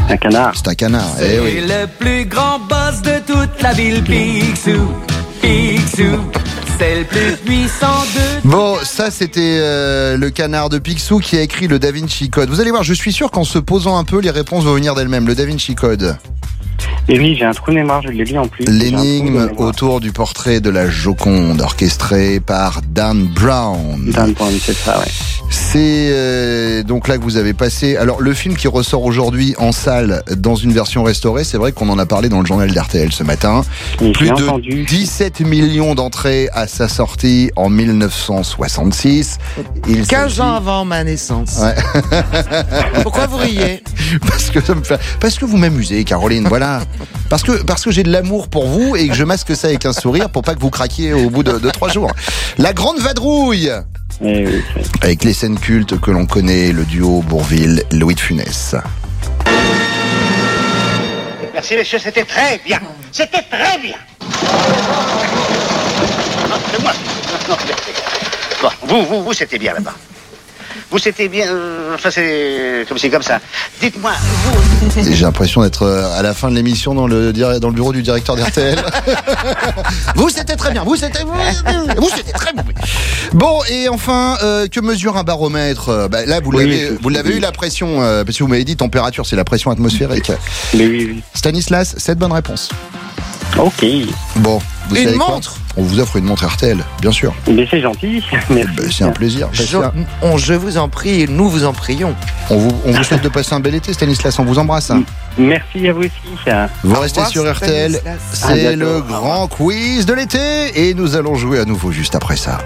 Un canard. C'est un canard, eh oui. le plus grand boss de toute la ville, Picsou. Picsou, c'est le plus puissant de Bon, ça c'était euh, le canard de Picsou qui a écrit le Da Vinci Code. Vous allez voir, je suis sûr qu'en se posant un peu, les réponses vont venir d'elles-mêmes. Le Da Vinci Code. Et oui, j'ai un trou de mémoire, je l'ai lu en plus. L'énigme autour du portrait de la Joconde, orchestré par Dan Brown. Dan Brown, c'est ça, ouais. C'est euh, donc là que vous avez passé. Alors le film qui ressort aujourd'hui en salle dans une version restaurée, c'est vrai qu'on en a parlé dans le journal d'RTL ce matin. Oui, Plus de entendu. 17 millions d'entrées à sa sortie en 1966. Il 15 s'agit- ans avant ma naissance. Ouais. Pourquoi vous riez? Parce que ça me fait- parce que vous m'amusez, Caroline. Voilà. Parce que parce que j'ai de l'amour pour vous et que je masque ça avec un sourire pour pas que vous craquiez au bout de, de trois jours. La grande vadrouille. Eh oui, Avec les scènes cultes que l'on connaît, le duo Bourville-Louis de Funès. Merci, messieurs, c'était très bien. C'était très bien. Non, c'est moi. Non, Bon, vous, vous, vous, c'était bien là-bas. Vous, c'était bien. euh, enfin, c'est comme c'est comme ça. Dites-moi, vous. J'ai l'impression d'être euh, à la fin de l'émission dans le, dans le bureau du directeur d'RTL. vous, c'était très bien. Vous, c'était vous, vous, c'était très bien. Bon, et enfin, euh, que mesure un baromètre? Bah, Là, vous l'avez oui, vous l'avez oui. eu la pression, euh, parce que vous m'avez dit température, c'est la pression atmosphérique. Mais oui, oui. Stanislas, cette bonne réponse. Ok. Bon, vous Une savez quoi montre On vous offre une montre RTL, bien sûr. Mais c'est gentil. Bah, c'est un plaisir. Je, un- on- je vous en prie, nous vous en prions. On vous, on vous souhaite de passer un bel été, Stanislas. On vous embrasse. hein. Merci à vous aussi. Vous Au restez revoir, sur RTL. C'est le grand quiz de l'été et nous allons jouer à nouveau juste après ça.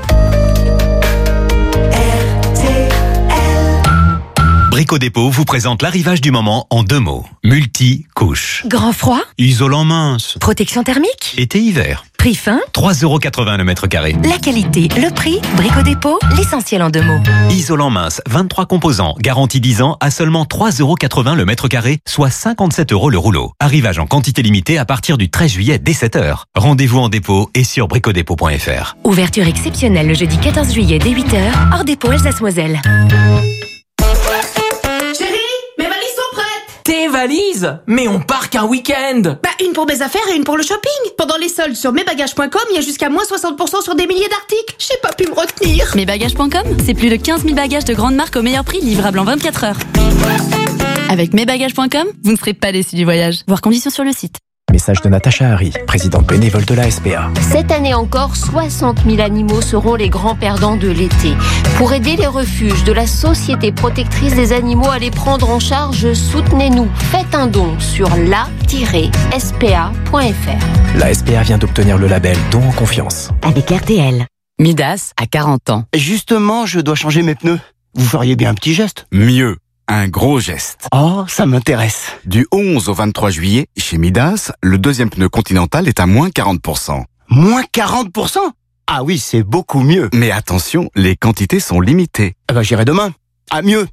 Brico Dépôt vous présente l'arrivage du moment en deux mots. Multi-couche. Grand froid? Isolant mince. Protection thermique? Été-hiver. Prix fin? 3,80€ le mètre carré. La qualité, le prix, Brico Dépôt, l'essentiel en deux mots. Isolant mince, 23 composants, garantie 10 ans à seulement 3,80€ le mètre carré, soit 57 euros le rouleau. Arrivage en quantité limitée à partir du 13 juillet dès 7h. Rendez-vous en dépôt et sur bricodépôt.fr. Ouverture exceptionnelle le jeudi 14 juillet dès 8h, hors dépôt Alsace-Moselle. Tes valises Mais on part qu'un week-end Bah une pour mes affaires et une pour le shopping Pendant les soldes sur mesbagages.com, il y a jusqu'à moins 60% sur des milliers d'articles J'ai pas pu me retenir Mesbagages.com, c'est plus de 15 000 bagages de grande marque au meilleur prix livrables en 24 heures. Avec mesbagages.com, vous ne serez pas déçus du voyage. Voir conditions sur le site. Message de Natacha Harry, présidente bénévole de la SPA. Cette année encore, 60 000 animaux seront les grands perdants de l'été. Pour aider les refuges de la Société protectrice des animaux à les prendre en charge, soutenez-nous. Faites un don sur la-spa.fr. La SPA vient d'obtenir le label Don en confiance. Avec RTL. Midas à 40 ans. Justement, je dois changer mes pneus. Vous feriez bien un petit geste Mieux, un gros geste. Oh, ça m'intéresse. Du 11 au 23 juillet, chez Midas, le deuxième pneu continental est à moins 40%. Moins 40% Ah oui, c'est beaucoup mieux. Mais attention, les quantités sont limitées. Ah bah, j'irai demain. Ah, mieux.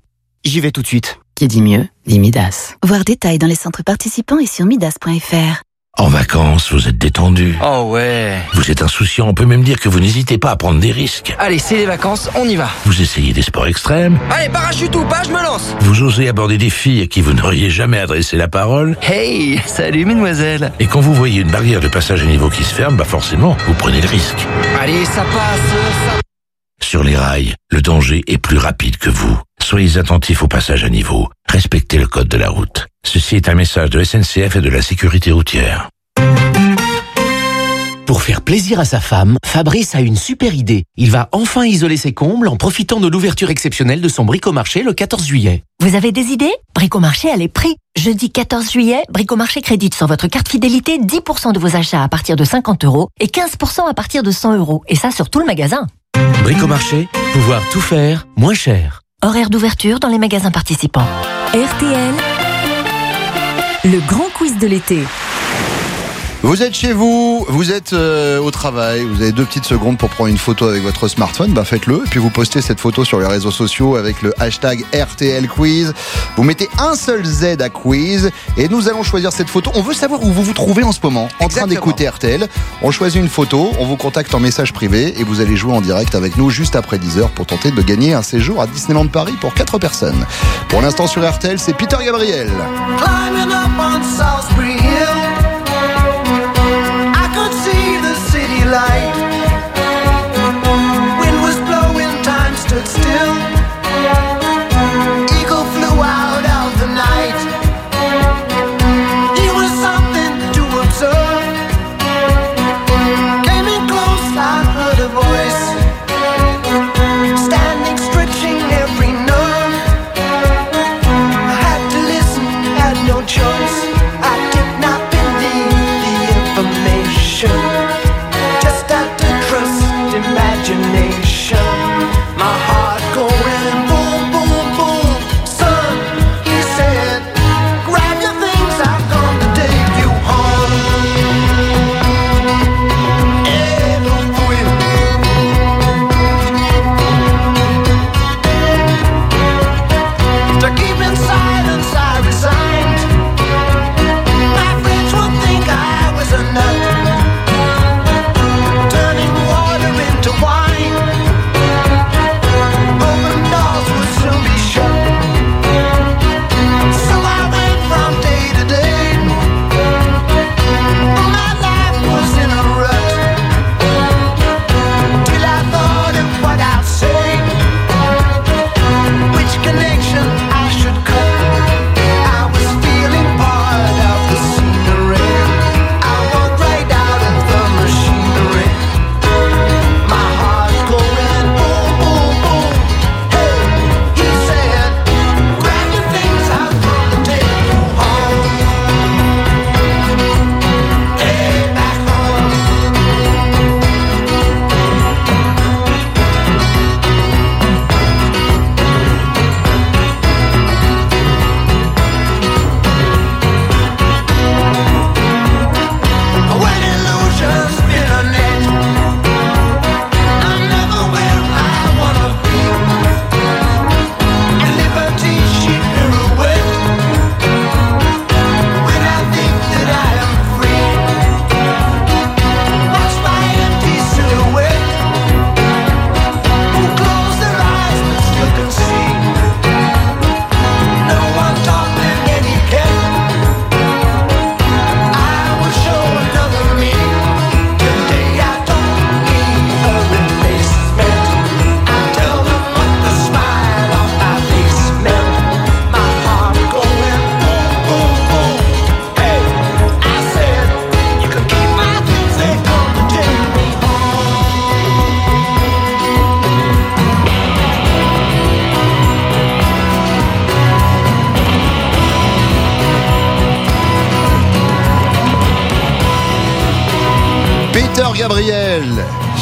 J'y vais tout de suite. Qui dit mieux, dit Midas. Voir détails dans les centres participants et sur midas.fr. En vacances, vous êtes détendu. Oh ouais Vous êtes insouciant, on peut même dire que vous n'hésitez pas à prendre des risques. Allez, c'est les vacances, on y va Vous essayez des sports extrêmes. Allez, parachute ou pas, je me lance Vous osez aborder des filles à qui vous n'auriez jamais adressé la parole. Hey, salut mesdemoiselles Et quand vous voyez une barrière de passage à niveau qui se ferme, bah forcément, vous prenez le risque. Allez, ça passe, ça... Sur les rails, le danger est plus rapide que vous. Soyez attentifs au passage à niveau. Respectez le code de la route. Ceci est un message de SNCF et de la sécurité routière. Pour faire plaisir à sa femme, Fabrice a une super idée. Il va enfin isoler ses combles en profitant de l'ouverture exceptionnelle de son bricomarché le 14 juillet. Vous avez des idées? Bricomarché a les prix. Jeudi 14 juillet, Bricomarché crédite sur votre carte fidélité 10% de vos achats à partir de 50 euros et 15% à partir de 100 euros. Et ça sur tout le magasin. Bricomarché, pouvoir tout faire moins cher. Horaire d'ouverture dans les magasins participants. RTL, le grand quiz de l'été. Vous êtes chez vous, vous êtes euh, au travail, vous avez deux petites secondes pour prendre une photo avec votre smartphone, bah faites-le, et puis vous postez cette photo sur les réseaux sociaux avec le hashtag RTL Quiz. Vous mettez un seul Z à quiz, et nous allons choisir cette photo. On veut savoir où vous vous trouvez en ce moment, en train d'écouter RTL. On choisit une photo, on vous contacte en message privé, et vous allez jouer en direct avec nous juste après 10h pour tenter de gagner un séjour à Disneyland Paris pour 4 personnes. Pour l'instant sur RTL, c'est Peter Gabriel.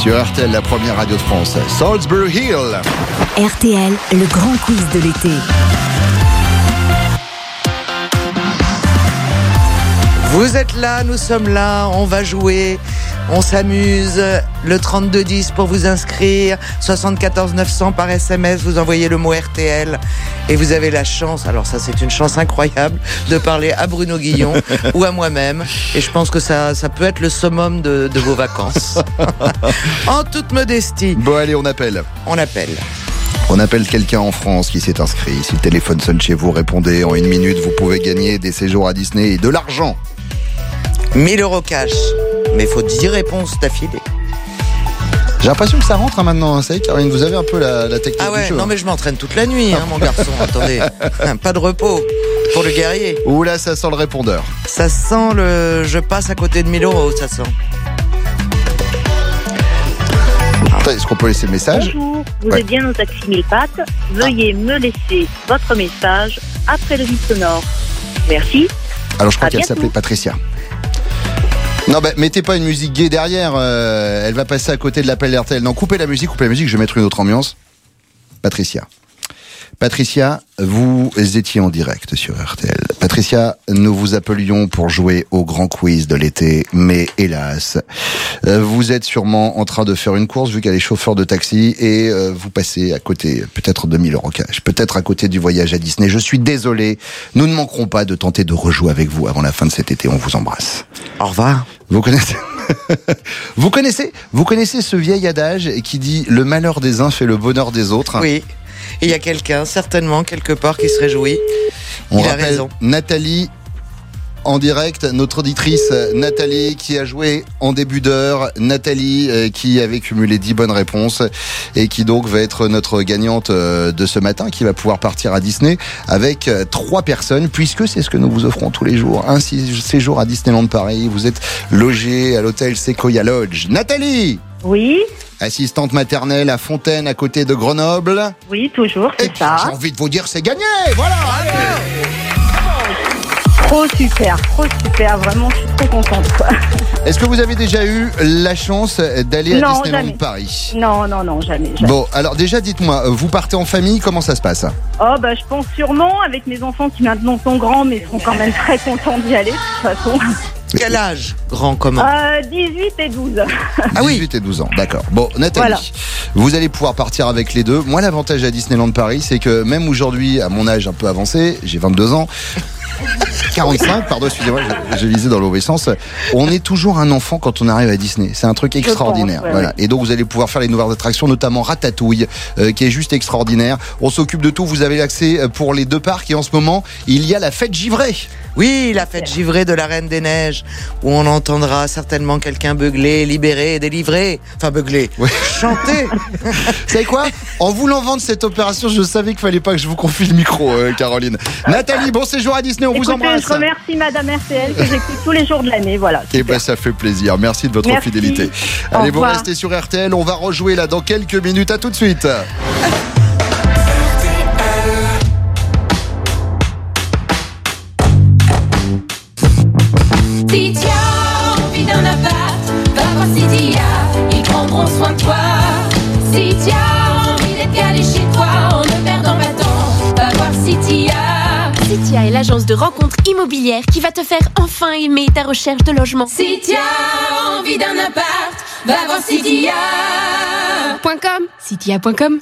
Sur RTL, la première radio de France. Salisbury Hill. RTL, le grand quiz de l'été. Vous êtes là, nous sommes là, on va jouer, on s'amuse. Le 3210 pour vous inscrire, 74 900 par SMS, vous envoyez le mot RTL et vous avez la chance, alors ça c'est une chance incroyable, de parler à Bruno Guillon ou à moi-même. Et je pense que ça, ça peut être le summum de, de vos vacances. en toute modestie. Bon, allez, on appelle. On appelle. On appelle quelqu'un en France qui s'est inscrit. Si le téléphone sonne chez vous, répondez. En une minute, vous pouvez gagner des séjours à Disney et de l'argent. 1000 euros cash. Mais faut 10 réponses d'affilée. J'ai l'impression que ça rentre hein, maintenant. hein. Ça y est, Caroline, vous avez un peu la, la technique Ah ouais, du jeu. non hein. mais je m'entraîne toute la nuit, hein, mon garçon. Attendez, pas de repos pour le guerrier. Ouh là, ça sent le répondeur. Ça sent le. Je passe à côté de 1000 euros, ça sent. Est-ce qu'on peut laisser le message? Bonjour, vous Ouais. êtes bien au taxi 1000 pattes. Veuillez me laisser votre message après le bip sonore. Merci. Alors je crois qu'elle s'appelait Patricia. Non, bah, mettez pas une musique gay derrière. euh, elle va passer à côté de l'appel RTL. Non, coupez la musique, coupez la musique. Je vais mettre une autre ambiance. Patricia. Patricia, vous étiez en direct sur RTL. Patricia, nous vous appelions pour jouer au grand quiz de l'été, mais hélas, euh, vous êtes sûrement en train de faire une course vu qu'elle est chauffeur de taxi et euh, vous passez à côté peut-être de 1000 euros cash, peut-être à côté du voyage à Disney. Je suis désolé, nous ne manquerons pas de tenter de rejouer avec vous avant la fin de cet été. On vous embrasse. Au revoir. Vous connaissez Vous connaissez Vous connaissez ce vieil adage qui dit le malheur des uns fait le bonheur des autres Oui. Et il y a quelqu'un, certainement, quelque part, qui se réjouit. On il a rappelle raison. Nathalie en direct, notre auditrice Nathalie qui a joué en début d'heure, Nathalie euh, qui avait cumulé 10 bonnes réponses et qui donc va être notre gagnante euh, de ce matin qui va pouvoir partir à Disney avec euh, trois personnes puisque c'est ce que nous vous offrons tous les jours. Un séjour à Disneyland Paris, vous êtes logé à l'hôtel Sequoia Lodge. Nathalie Oui, Assistante maternelle à Fontaine à côté de Grenoble. oui, toujours, c'est J'ai ça. envie de vous dire c'est gagné, voilà. Trop super, trop super. Vraiment, je suis trop contente. quoi. Est-ce que vous avez déjà eu la chance d'aller à Non, Disneyland jamais. Paris? Non, non, non, jamais. jamais. Bon, alors déjà dites-moi, vous partez en famille, comment ça se passe? Oh, bah, je pense sûrement avec mes enfants qui maintenant sont grands, mais seront quand même très contents d'y aller, de toute façon. Quel âge Grand comment? Euh, 18 et 12. Ah oui. 18 et 12 ans, d'accord. Bon, Nathalie, Voilà. vous allez pouvoir partir avec les deux. Moi, l'avantage à Disneyland Paris, c'est que même aujourd'hui, à mon âge un peu avancé, j'ai 22 ans, 45, pardon, excusez-moi, je- j'ai visé dans le mauvais sens. On est toujours un enfant quand on arrive à Disney. C'est un truc extraordinaire. pense, ouais, voilà. ouais. Et donc, vous allez pouvoir faire les nouvelles attractions, notamment Ratatouille, euh, qui est juste extraordinaire. On s'occupe de tout. Vous avez l'accès euh, pour les deux parcs. Et en ce moment, il y a la fête givrée. Oui, la fête givrée de la Reine des Neiges, où on entendra certainement quelqu'un beugler, libérer, délivrer. Enfin, beugler. Chanter. Vous savez quoi? En voulant vendre cette opération, je savais qu'il fallait pas que je vous confie le micro, euh, Caroline. Nathalie, bon séjour à Disney, on vous embrasse. je remercie Madame RTL que j'écoute tous les jours de l'année. Voilà. Eh ben ça fait plaisir. Merci de votre Merci. fidélité. Au Allez, vous revoir. restez sur RTL. On va rejouer là dans quelques minutes. À tout de suite. Si tu as envie d'un appart, va voir Cydia, ils prendront soin de toi. Est l'agence de rencontres immobilières qui va te faire enfin aimer ta recherche de logement. Si tu as envie d'un appart, va voir Cydia. .com, citia.com.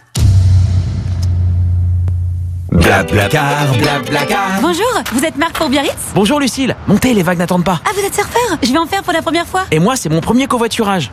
Blablacar, blablacar. Bonjour, vous êtes Marc pour Biarritz? Bonjour Lucille, montez, les vagues n'attendent pas. Ah, vous êtes surfeur? Je vais en faire pour la première fois. Et moi, c'est mon premier covoiturage.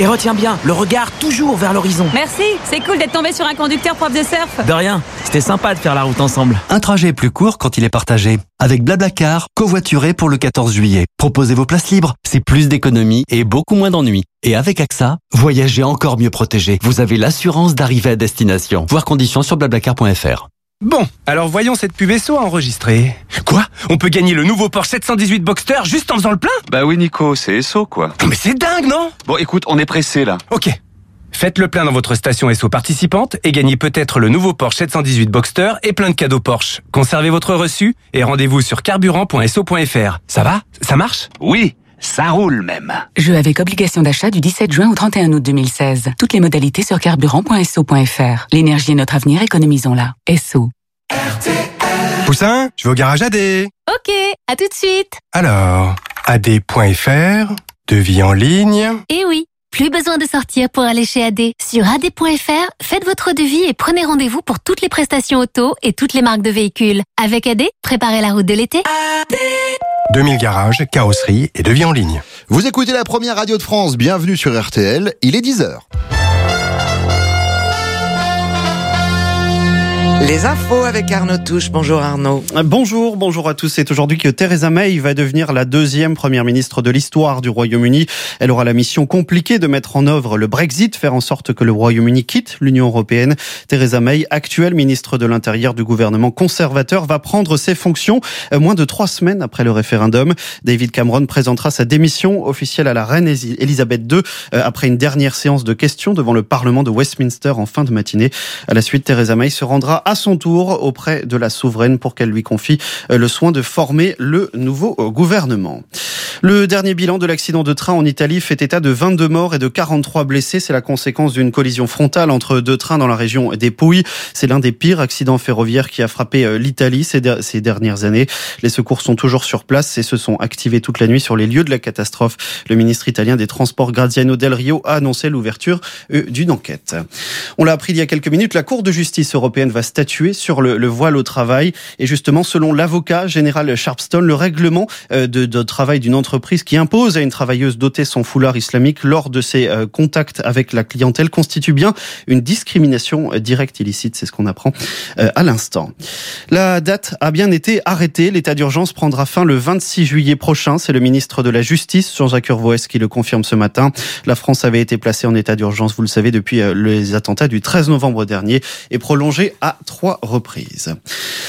Et retiens bien, le regard toujours vers l'horizon. Merci, c'est cool d'être tombé sur un conducteur prof de surf. De rien, c'était sympa de faire la route ensemble. Un trajet plus court quand il est partagé. Avec Blablacar, covoituré pour le 14 juillet. Proposez vos places libres, c'est plus d'économie et beaucoup moins d'ennuis. Et avec AXA, voyagez encore mieux protégé. Vous avez l'assurance d'arriver à destination. Voir conditions sur blablacar.fr. Bon, alors voyons cette pub SO enregistrée. Quoi? On peut gagner le nouveau Porsche 718 Boxster juste en faisant le plein? Bah oui Nico, c'est SO quoi. Mais c'est dingue, non? Bon écoute, on est pressé là. Ok. Faites le plein dans votre station SO participante et gagnez peut-être le nouveau Porsche 718 Boxster et plein de cadeaux Porsche. Conservez votre reçu et rendez-vous sur carburant.so.fr. Ça va? Ça marche? Oui, Ça roule même. Jeu avec obligation d'achat du 17 juin au 31 août 2016. Toutes les modalités sur carburant.so.fr. L'énergie est notre avenir, économisons-la. SO. Poussin, je vais au garage AD. Ok, à tout de suite. Alors, AD.fr, devis en ligne. Eh oui, plus besoin de sortir pour aller chez AD. Sur AD.fr, faites votre devis et prenez rendez-vous pour toutes les prestations auto et toutes les marques de véhicules. Avec AD, préparez la route de l'été. 2000 garages, carrosserie et devis en ligne. Vous écoutez la première radio de France, bienvenue sur RTL, il est 10h. Les infos avec Arnaud Touche. Bonjour Arnaud. Bonjour, bonjour à tous. C'est aujourd'hui que Theresa May va devenir la deuxième première ministre de l'histoire du Royaume-Uni. Elle aura la mission compliquée de mettre en œuvre le Brexit, faire en sorte que le Royaume-Uni quitte l'Union européenne. Theresa May, actuelle ministre de l'Intérieur du gouvernement conservateur, va prendre ses fonctions euh, moins de trois semaines après le référendum. David Cameron présentera sa démission officielle à la reine Elisabeth II euh, après une dernière séance de questions devant le Parlement de Westminster en fin de matinée. À la suite, Theresa May se rendra à son tour auprès de la souveraine pour qu'elle lui confie euh, le soin de former le nouveau euh, gouvernement. Le dernier bilan de l'accident de train en Italie fait état de 22 morts et de 43 blessés. C'est la conséquence d'une collision frontale entre deux trains dans la région des Pouilles. C'est l'un des pires accidents ferroviaires qui a frappé euh, l'Italie ces, dernières années. Les secours sont toujours sur place et se sont activés toute la nuit sur les lieux de la catastrophe. Le ministre italien des Transports Graziano Del Rio a annoncé l'ouverture d'une enquête. On l'a appris il y a quelques minutes, la Cour de justice européenne va statuer sur le, le voile au travail. Et justement, selon l'avocat général Sharpstone, le règlement euh, de, de travail d'une entreprise qui impose à une travailleuse d'ôter son foulard islamique lors de ses euh, contacts avec la clientèle constitue bien une discrimination euh, directe illicite. C'est ce qu'on apprend à l'instant. La date a bien été arrêtée. L'état d'urgence prendra fin le 26 juillet prochain. C'est le ministre de la Justice, Jean-Jacques Urvoès, qui le confirme ce matin. La France avait été placée en état d'urgence, vous le savez, depuis les attentats du 13 novembre dernier et prolongée à trois reprises.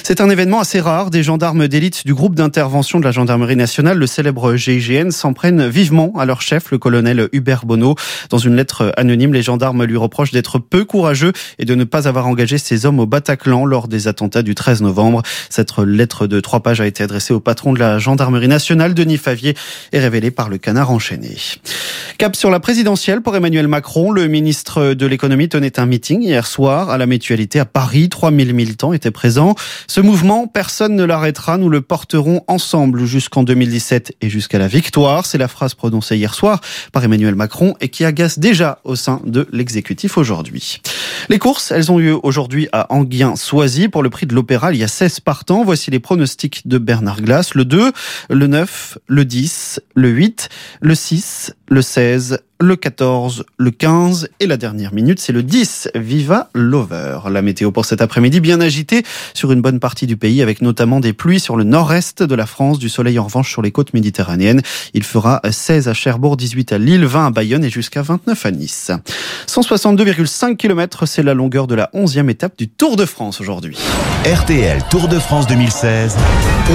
C'est un événement assez rare. Des gendarmes d'élite du groupe d'intervention de la gendarmerie nationale, le célèbre GIGN, s'en prennent vivement à leur chef, le colonel Hubert Bonneau. Dans une lettre anonyme, les gendarmes lui reprochent d'être peu courageux et de ne pas avoir engagé ses hommes au Bataclan lors des attentats du 13 novembre. Cette lettre de trois pages a été adressée au patron de la gendarmerie nationale, Denis Favier, et révélée par le canard enchaîné. Cap sur la présidentielle pour Emmanuel Macron. Le ministre de l'économie tenait un meeting hier soir à la mutualité à Paris. 3000 militants étaient présents. Ce mouvement, personne ne l'arrêtera. Nous le porterons ensemble jusqu'en 2017 et jusqu'à la victoire. C'est la phrase prononcée hier soir par Emmanuel Macron et qui agace déjà au sein de l'exécutif aujourd'hui. Les courses, elles ont lieu aujourd'hui à Anguien-Soisy pour le prix de l'Opéra. Il y a 16 partants. Voici les pronostics de Bernard Glass. Le 2, le 9, le 10, le 8, le 6, le 16, le 14, le 15 et la dernière minute, c'est le 10. Viva Lover. La météo pour cet après-midi bien agitée sur une bonne partie du pays avec notamment des pluies sur le nord-est de la France, du soleil en revanche sur les côtes méditerranéennes. Il fera 16 à Cherbourg, 18 à Lille, 20 à Bayonne et jusqu'à 29 à Nice. 162,5 km, c'est la longueur de la 11e étape du Tour de France aujourd'hui. RTL Tour de France 2016.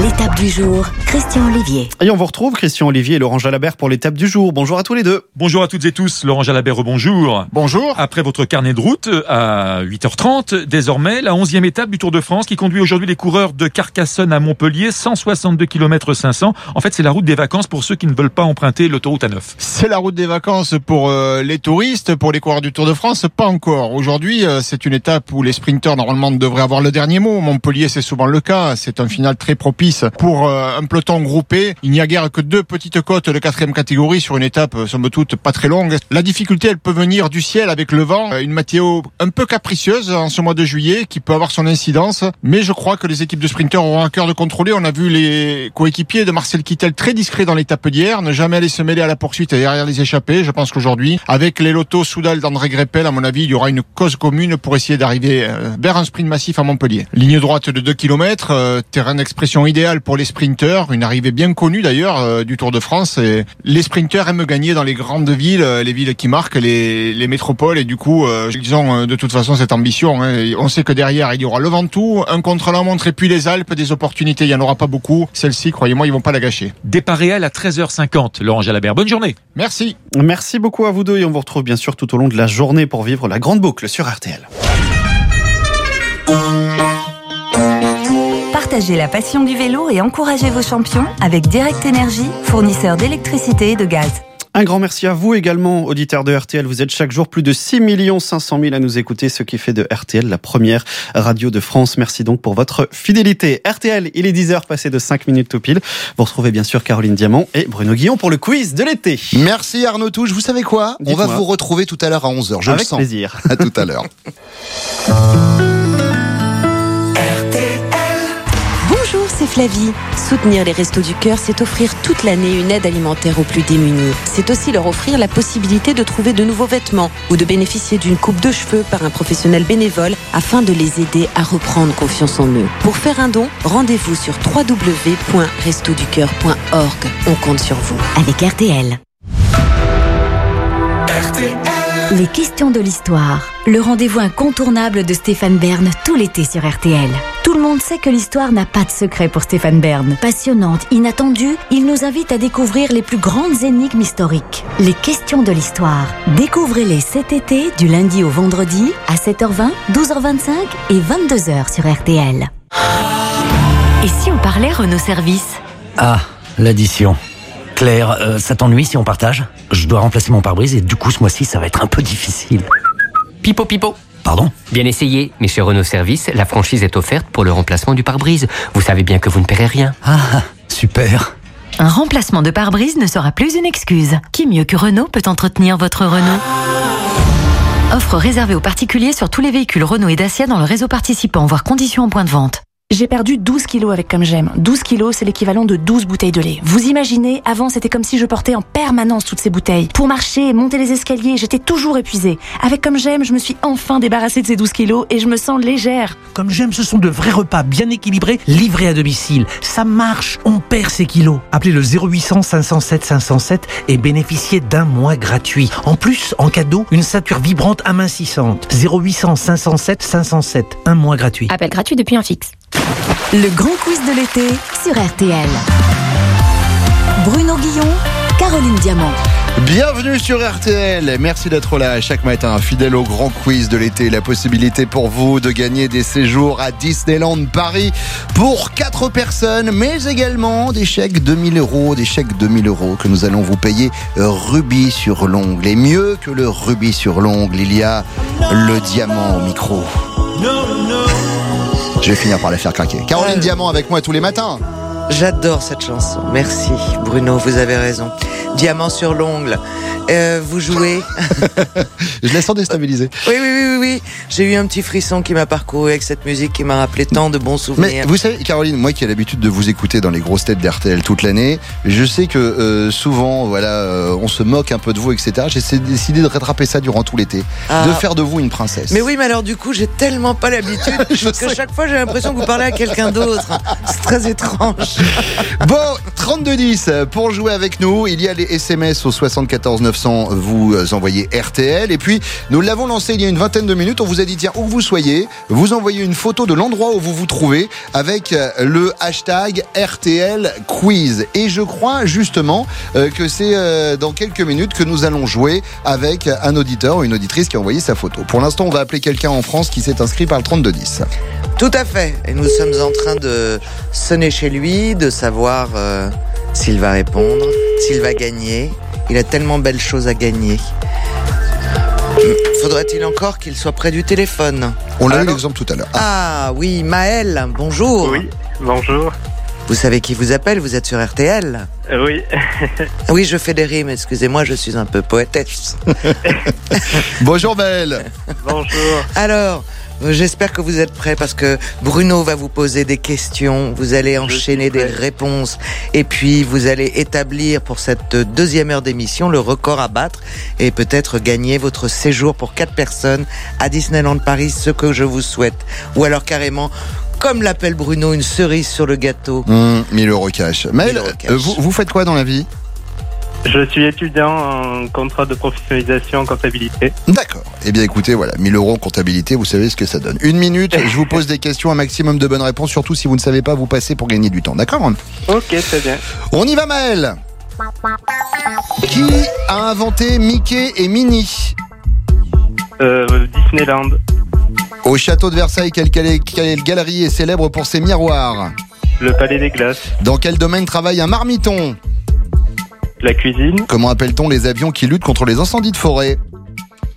L'étape du jour, Christian Olivier. Et on vous retrouve Christian Olivier et Laurent Jalabert pour l'étape du jour. Bonjour à tous les deux. Bonjour à toutes et tous, Laurent Jalabert, bonjour. Bonjour. Après votre carnet de route à 8h30, désormais la 11e étape du Tour de France qui conduit aujourd'hui les coureurs de Carcassonne à Montpellier, 162 km 500. En fait, c'est la route des vacances pour ceux qui ne veulent pas emprunter l'autoroute à 9. C'est la route des vacances pour euh, les touristes, pour les coureurs du Tour de France, pas encore. Aujourd'hui, euh, c'est une étape où les sprinteurs normalement devraient avoir le dernier mot. Montpellier, c'est souvent le cas. C'est un final très propice pour euh, un peloton groupé. Il n'y a guère que deux petites côtes de quatrième catégorie sur une étape, somme toute, pas très longue. La difficulté, elle peut venir du ciel avec le vent. Une météo un peu capricieuse en ce mois de juillet qui peut avoir son incidence. Mais je crois que les équipes de sprinteurs auront un cœur de contrôler. On a vu les coéquipiers de Marcel Kittel très discrets dans l'étape d'hier, ne jamais aller se mêler à la poursuite et derrière les échappés. Je pense qu'aujourd'hui, avec les lotos Soudal d'André Greppel, à mon avis, il y aura une cause commune pour essayer d'arriver euh, vers un sprint massif à Montpellier. Ligne droite de 2 km, euh, terrain d'expression idéal pour les sprinteurs, une arrivée bien connue d'ailleurs euh, du Tour de France. Et les sprinteurs aiment gagner dans les grandes villes, les villes qui marquent les, les métropoles et du coup, ils ont de toute façon cette ambition. Hein. On sait que derrière, il y aura le Ventoux, un contre-la-montre et puis les Alpes, des opportunités, il n'y en aura pas beaucoup. Celle-ci, croyez-moi, ils vont pas la gâcher. Départ réel à 13h50. Laurent Jalabert, bonne journée. Merci. Merci beaucoup à vous deux et on vous retrouve bien sûr tout au long de la journée pour vivre la grande boucle sur RTL. Partagez la passion du vélo et encouragez vos champions avec Direct Énergie, fournisseur d'électricité et de gaz. Un grand merci à vous également, auditeurs de RTL. Vous êtes chaque jour plus de 6 500 000 à nous écouter, ce qui fait de RTL la première radio de France. Merci donc pour votre fidélité. RTL, il est 10h passé de 5 minutes tout pile. Vous retrouvez bien sûr Caroline Diamant et Bruno Guillon pour le quiz de l'été. Merci Arnaud Touche. Vous savez quoi? On va vous retrouver tout à l'heure à 11h. Je Avec le sens. plaisir. À tout à l'heure. C'est Flavie. Soutenir les Restos du Cœur, c'est offrir toute l'année une aide alimentaire aux plus démunis. C'est aussi leur offrir la possibilité de trouver de nouveaux vêtements ou de bénéficier d'une coupe de cheveux par un professionnel bénévole afin de les aider à reprendre confiance en eux. Pour faire un don, rendez-vous sur www.restoducoeur.org. On compte sur vous. Avec RTL. Les questions de l'histoire. Le rendez-vous incontournable de Stéphane Bern tout l'été sur RTL. Tout le monde sait que l'histoire n'a pas de secret pour Stéphane Bern. Passionnante, inattendue, il nous invite à découvrir les plus grandes énigmes historiques. Les questions de l'histoire. Découvrez-les cet été du lundi au vendredi à 7h20, 12h25 et 22h sur RTL. Et si on parlait Renault Service? Ah, l'addition. Claire, euh, ça t'ennuie si on partage? Je dois remplacer mon pare-brise et du coup ce mois-ci ça va être un peu difficile. Pipo pipo. Pardon? Bien essayé, mais chez Renault Service, la franchise est offerte pour le remplacement du pare-brise. Vous savez bien que vous ne paierez rien. Ah, super. Un remplacement de pare-brise ne sera plus une excuse. Qui mieux que Renault peut entretenir votre Renault? Offre réservée aux particuliers sur tous les véhicules Renault et Dacia dans le réseau participant, voire conditions en point de vente. J'ai perdu 12 kilos avec Comme J'aime. 12 kilos, c'est l'équivalent de 12 bouteilles de lait. Vous imaginez, avant, c'était comme si je portais en permanence toutes ces bouteilles. Pour marcher, monter les escaliers, j'étais toujours épuisée. Avec Comme J'aime, je me suis enfin débarrassée de ces 12 kilos et je me sens légère. Comme j'aime, ce sont de vrais repas bien équilibrés, livrés à domicile. Ça marche, on perd ses kilos. Appelez le 0800 507 507 et bénéficiez d'un mois gratuit. En plus, en cadeau, une ceinture vibrante amincissante. 0800 507 507, un mois gratuit. Appel gratuit depuis un fixe. Le grand quiz de l'été sur RTL. Bruno Guillon, Caroline Diamant. Bienvenue sur RTL. Merci d'être là chaque matin, fidèle au grand quiz de l'été. La possibilité pour vous de gagner des séjours à Disneyland Paris pour 4 personnes, mais également des chèques 2000 euros, des chèques 2000 euros que nous allons vous payer rubis sur l'ongle. Et mieux que le rubis sur l'ongle, il y a le diamant au micro. Je vais finir par la faire craquer. Caroline Diamant avec moi tous les matins. J'adore cette chanson. Merci Bruno, vous avez raison. Diamant sur l'ongle. Euh, vous jouez Je la sens déstabilisée. Oui, oui, oui, oui. oui. J'ai eu un petit frisson qui m'a parcouru avec cette musique qui m'a rappelé tant de bons Mais souvenirs. vous savez, Caroline, moi qui ai l'habitude de vous écouter dans les grosses têtes d'RTL toute l'année, je sais que euh, souvent, voilà, euh, on se moque un peu de vous, etc. J'ai décidé de rattraper ça durant tout l'été, Ah. de faire de vous une princesse. Mais oui, mais alors du coup, j'ai tellement pas l'habitude que chaque fois j'ai l'impression que vous parlez à quelqu'un d'autre. C'est très étrange. Bon, 3210 pour jouer avec nous. Il y a les SMS au 74 900. Vous euh, envoyez RTL. Et puis, nous l'avons lancé il y a une vingtaine de minutes. On vous a dit, tiens, où vous soyez, vous envoyez une photo de l'endroit où vous vous trouvez avec euh, le hashtag RTL Quiz. Et je crois justement euh, que c'est euh, dans quelques minutes que nous allons jouer avec un auditeur ou une auditrice qui a envoyé sa photo. Pour l'instant, on va appeler quelqu'un en France qui s'est inscrit par le 3210. Tout à fait. Et nous sommes en train de sonner chez lui, de savoir euh, s'il va répondre, s'il va gagner. Il a tellement belles choses à gagner. Faudrait-il encore qu'il soit près du téléphone? On a eu l'exemple tout à l'heure. Ah oui, Maël, bonjour. Oui, bonjour. Vous savez qui vous appelle, vous êtes sur RTL Euh, oui. Oui, je fais des rimes, excusez-moi, je suis un peu poétesse. Bonjour Maël. Bonjour. Alors, euh, j'espère que vous êtes prêts parce que Bruno va vous poser des questions, vous allez enchaîner des réponses et puis vous allez établir pour cette deuxième heure d'émission le record à battre et peut-être gagner votre séjour pour quatre personnes à Disneyland Paris, ce que je vous souhaite. Ou alors carrément, comme l'appelle Bruno, une cerise sur le gâteau. Hum, 1000 euros cash. Maël, euh, vous, vous faites quoi dans la vie? Je suis étudiant en contrat de professionnalisation en comptabilité. D'accord. Eh bien écoutez, voilà, 1000 euros en comptabilité, vous savez ce que ça donne. Une minute, je vous pose des questions, un maximum de bonnes réponses, surtout si vous ne savez pas, vous passez pour gagner du temps. D'accord Ok, très bien. On y va Maël Qui a inventé Mickey et Minnie? Euh, Disneyland. Au château de Versailles, quelle, quelle- quelle galerie est célèbre pour ses miroirs Le Palais des Glaces. Dans quel domaine travaille un marmiton La cuisine. Comment appelle-t-on les avions qui luttent contre les incendies de forêt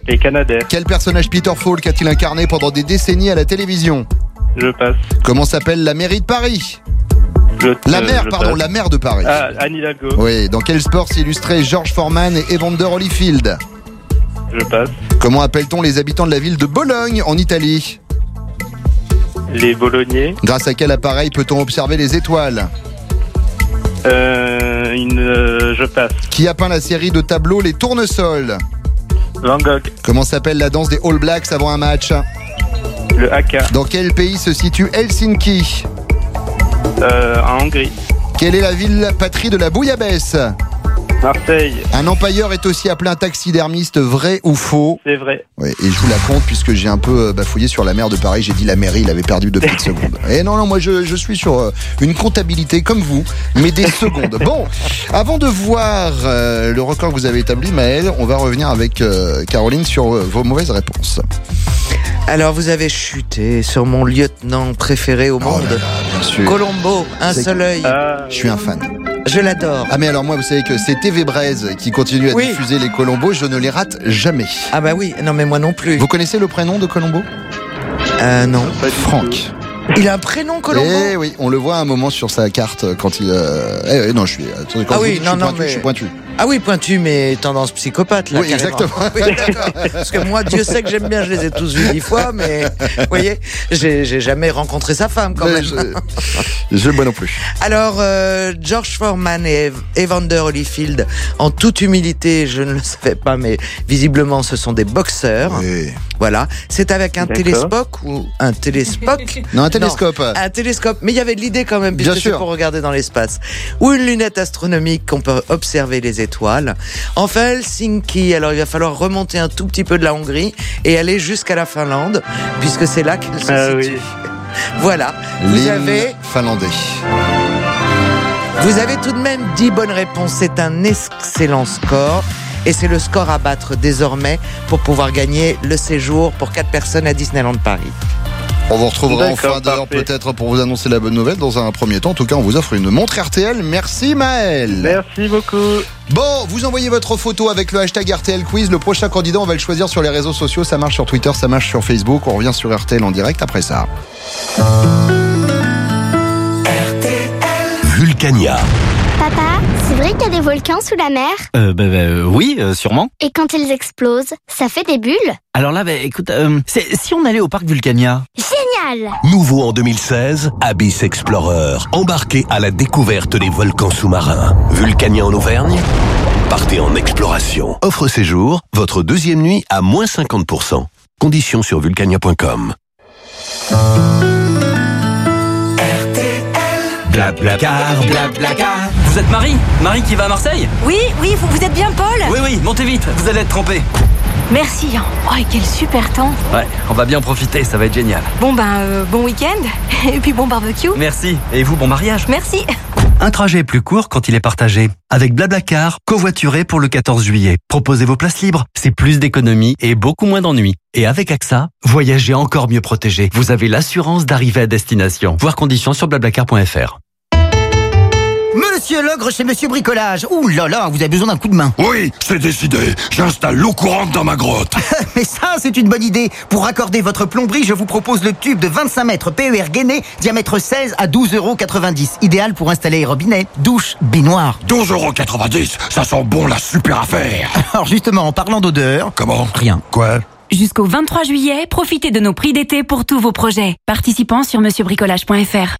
Les Canadaires. Quel personnage Peter Falk a-t-il incarné pendant des décennies à la télévision Je passe. Comment s'appelle la mairie de Paris Je, La euh, mer, je pardon, passe. la mer de Paris. Ah, Anne Hidalgo. Oui, dans quel sport s'illustrait George Foreman et Evander Holyfield Je passe. Comment appelle-t-on les habitants de la ville de Bologne en Italie Les Bolognais. Grâce à quel appareil peut-on observer les étoiles Euh, une, euh, je passe. Qui a peint la série de tableaux Les Tournesols Van Gogh. Comment s'appelle la danse des All Blacks avant un match Le haka. Dans quel pays se situe Helsinki Euh, en Hongrie. Quelle est la ville patrie de la bouillabaisse Marseille. Un empailleur est aussi appelé un taxidermiste, vrai ou faux? C'est vrai. Oui, et je vous la compte puisque j'ai un peu euh, bafouillé sur la mer de Paris. J'ai dit la mairie, il avait perdu deux petites secondes. Et non, non, moi je, je suis sur euh, une comptabilité comme vous, mais des secondes. Bon, avant de voir euh, le record que vous avez établi, Maël, on va revenir avec euh, Caroline sur euh, vos mauvaises réponses. Alors vous avez chuté sur mon lieutenant préféré au monde. bien sûr. Colombo, un seul œil. Je suis un fan. Je l'adore. Ah mais alors moi vous savez que c'est TV Braise qui continue à Oui. diffuser les Colombos, je ne les rate jamais. Ah bah oui, non mais moi non plus. Vous connaissez le prénom de Colombo? Euh non. Franck. Il a un prénom Colombo? Eh oui, on le voit à un moment sur sa carte quand il. euh, Eh, non, je suis. attendez, quand Ah oui, non, je suis non, pointu, mais- je suis pointu. Ah oui, pointu, mais tendance psychopathe, là. Oui, carrément. exactement. Oui, d'accord. Parce que moi, Dieu sait que j'aime bien, je les ai tous vus dix fois, mais vous voyez, j'ai j'ai jamais rencontré sa femme quand Mais même. je, je- moi non plus. Alors, euh, George Foreman et Ev- Evander Holyfield, en toute humilité, je ne le savais pas, mais visiblement, ce sont des boxeurs. Voilà. C'est avec un télescope ou un télescope? Non, un télescope. un télescope. Mais il y avait de l'idée quand même, Bien puisque c'est sûr. pour regarder dans l'espace. Ou une lunette astronomique qu'on peut observer les étoiles. Enfin, Helsinki. Alors, il va falloir remonter un tout petit peu de la Hongrie et aller jusqu'à la Finlande, puisque c'est là qu'elle se Ah situe. Voilà. Vous avez finlandais. vous avez tout de même 10 bonnes réponses. C'est un excellent score. Et c'est le score à battre désormais pour pouvoir gagner le séjour pour 4 personnes à Disneyland Paris. On vous retrouvera en fin d'heure peut-être pour vous annoncer la bonne nouvelle. Dans un premier temps, en tout cas, on vous offre une montre RTL. Merci Maël. Merci beaucoup. Bon, vous envoyez votre photo avec le hashtag RTL Quiz. Le prochain candidat, on va le choisir sur les réseaux sociaux. Ça marche sur Twitter, ça marche sur Facebook. On revient sur RTL en direct après ça. Vulcania. Papa, c'est vrai qu'il y a des volcans sous la mer? Euh, bah, oui, euh, sûrement. Et quand ils explosent, ça fait des bulles? Alors là, bah, écoute, euh, c'est- si on allait au parc Vulcania? Génial Nouveau en 2016, Abyss Explorer. Embarqué à la découverte des volcans sous-marins. Vulcania en Auvergne Partez en exploration. Offre séjour, votre deuxième nuit à moins 50%. Conditions sur vulcania.com. Blablacar, blablacar. Vous êtes Marie? Marie qui va à Marseille? Oui, oui, vous, vous êtes bien Paul? Oui, oui, montez vite, vous allez être trempé. Merci. Oh, et quel super temps. Ouais, on va bien profiter, ça va être génial. Bon ben, euh, bon week-end. Et puis bon barbecue. Merci. Et vous, bon mariage Merci. Un trajet est plus court quand il est partagé. Avec Blablacar, covoituré pour le 14 juillet. Proposez vos places libres, c'est plus d'économie et beaucoup moins d'ennuis. Et avec AXA, voyagez encore mieux protégé. Vous avez l'assurance d'arriver à destination. Voir conditions sur blablacar.fr. Monsieur Logre chez Monsieur Bricolage. Ouh là là, vous avez besoin d'un coup de main. Oui, c'est décidé. J'installe l'eau courante dans ma grotte. Mais ça, c'est une bonne idée. Pour raccorder votre plomberie, je vous propose le tube de 25 mètres PER gainé, diamètre 16 à 12,90 euros. Idéal pour installer robinet, douche, baignoire. 12,90€, ça sent bon la super affaire. Alors justement, en parlant d'odeur... Comment Rien. Quoi Jusqu'au 23 juillet, profitez de nos prix d'été pour tous vos projets. Participants sur monsieurbricolage.fr.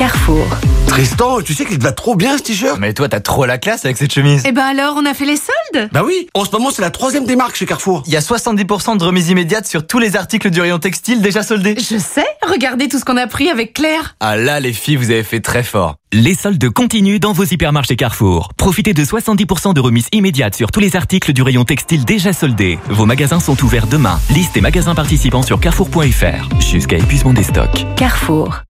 Carrefour. Tristan, tu sais qu'il te va trop bien ce t-shirt Mais toi, t'as trop la classe avec cette chemise. Eh ben alors, on a fait les soldes? Bah oui, en ce moment c'est la troisième des marques chez Carrefour. Il y a 70% de remise immédiate sur tous les articles du rayon textile déjà soldés. Je sais, regardez tout ce qu'on a pris avec Claire. Ah là, les filles, vous avez fait très fort. Les soldes continuent dans vos hypermarchés Carrefour. Profitez de 70% de remise immédiate sur tous les articles du rayon textile déjà soldés. Vos magasins sont ouverts demain. Liste et magasins participants sur carrefour.fr. Jusqu'à épuisement des stocks. Carrefour.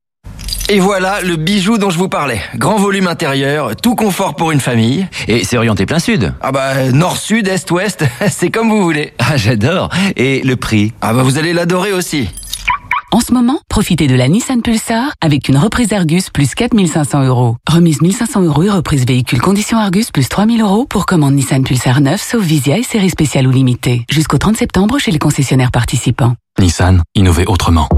Et voilà le bijou dont je vous parlais. Grand volume intérieur, tout confort pour une famille. Et c'est orienté plein sud. Ah bah nord, sud, est, ouest, c'est comme vous voulez. Ah, j'adore. Et le prix? Ah bah vous allez l'adorer aussi. En ce moment, profitez de la Nissan Pulsar avec une reprise Argus plus 4500 euros. Remise 1500 euros et reprise véhicule condition Argus plus 3000 euros pour commande Nissan Pulsar 9 sauf Visia et série spéciale ou limitée. Jusqu'au 30 septembre chez les concessionnaires participants. Nissan, innover autrement.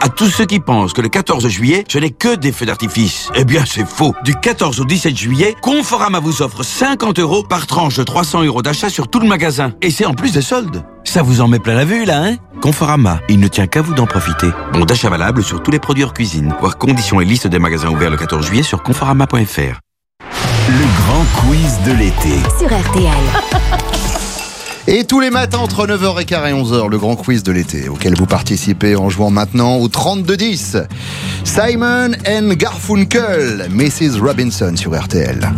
À tous ceux qui pensent que le 14 juillet, ce n'est que des feux d'artifice. Eh bien, c'est faux. Du 14 au 17 juillet, Conforama vous offre 50 euros par tranche de 300 euros d'achat sur tout le magasin. Et c'est en plus des soldes. Ça vous en met plein la vue, là, hein? Conforama, il ne tient qu'à vous d'en profiter. Bon d'achat valable sur tous les produits hors cuisine. Voir conditions et liste des magasins ouverts le 14 juillet sur conforama.fr. Le grand quiz de l'été. Sur RTL. Et tous les matins entre 9h15 et 11h, le grand quiz de l'été, auquel vous participez en jouant maintenant au 3210. Simon and Garfunkel, Mrs. Robinson sur RTL.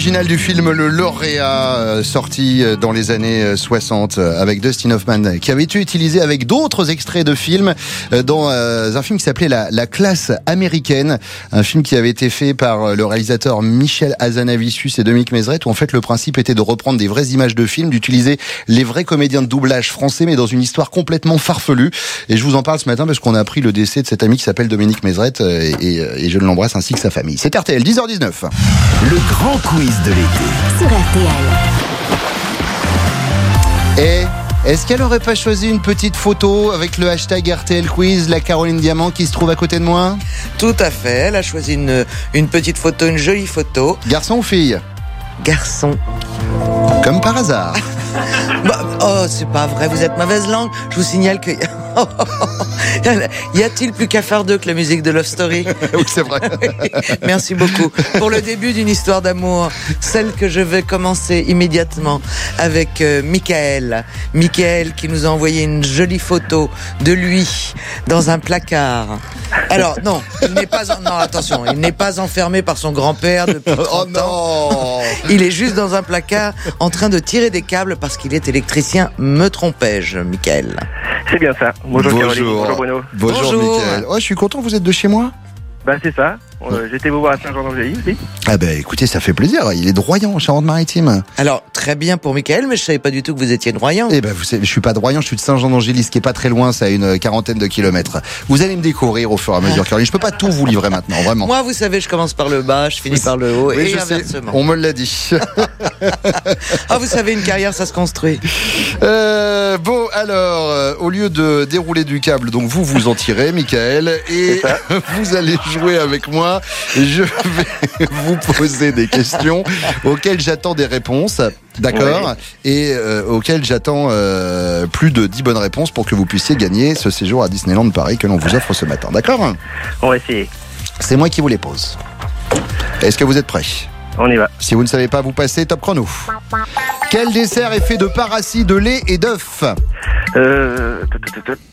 Originale du film Le Lauréat, euh, sorti euh, dans les années euh, 60 euh, avec Dustin Hoffman, qui avait été utilisé avec d'autres extraits de films dans un film qui s'appelait la, La classe américaine, un film qui avait été fait par le réalisateur Michel Hazanavicius et Dominique Mézret, où en fait le principe était de reprendre des vraies images de films, d'utiliser les vrais comédiens de doublage français, mais dans une histoire complètement farfelue. Et je vous en parle ce matin parce qu'on a appris le décès de cet ami qui s'appelle Dominique Mézret, euh, et, et je l'embrasse ainsi que sa famille. C'est RTL, 10h19. Le grand quiz de l'été. Sur RTL. Et est-ce qu'elle aurait pas choisi une petite photo avec le hashtag RTL Quiz, la Caroline Diamant qui se trouve à côté de moi? Tout à fait. Elle a choisi une, une petite photo, une jolie photo. Garçon ou fille? Garçon. Comme par hasard. Bah, oh, c'est pas vrai, vous êtes mauvaise langue. Je vous signale que. y a-t-il plus qu'à faire d'eux que la musique de Love Story Oui, c'est vrai. Merci beaucoup. Pour le début d'une histoire d'amour, celle que je vais commencer immédiatement avec euh, Michael. Michael qui nous a envoyé une jolie photo de lui dans un placard. Alors, non, il n'est pas. en- Non, attention, il n'est pas enfermé par son grand-père depuis 30 ans. Il est juste dans un placard en train de tirer des câbles parce qu'il est électricien. Me trompais-je, Michael? C'est bien ça. Bonjour, Caroline. Bonjour Bruno. Bonjour, Bonjour. Mickaël. Oh, je suis content, vous êtes de chez moi? Bah c'est ça. Euh, J'étais vous voir à Saint-Jean-d'Angély aussi. Ah ben écoutez, ça fait plaisir. Il est de Royan, en Charente-Maritime. Alors, très bien pour Michael, mais je savais pas du tout que vous étiez de Royan. Eh ben, vous savez, je suis pas de Royan, je suis de Saint-Jean-d'Angély, ce qui est pas très loin, c'est à une quarantaine de kilomètres. Vous allez me découvrir au fur et à mesure, Caroline. Je peux pas tout vous livrer maintenant, vraiment. Moi, vous savez, je commence par le bas, je finis par le haut, Oui, et sais. inversement. On me l'a dit. Ah, vous savez, une carrière, ça se construit. Euh, bon, alors, euh, au lieu de dérouler du câble, donc vous vous en tirez, Michael, et vous allez jouer avec moi. Je vais vous poser des questions auxquelles j'attends des réponses. D'accord Et euh, auxquelles j'attends euh, plus de 10 bonnes réponses pour que vous puissiez gagner ce séjour à Disneyland Paris que l'on vous offre ce matin. D'accord On va essayer. C'est moi qui vous les pose. Est-ce que vous êtes prêts? On y va. Si vous ne savez pas, vous passez top chrono. Quel dessert est fait de paracis, de lait et d'œufs? Euh,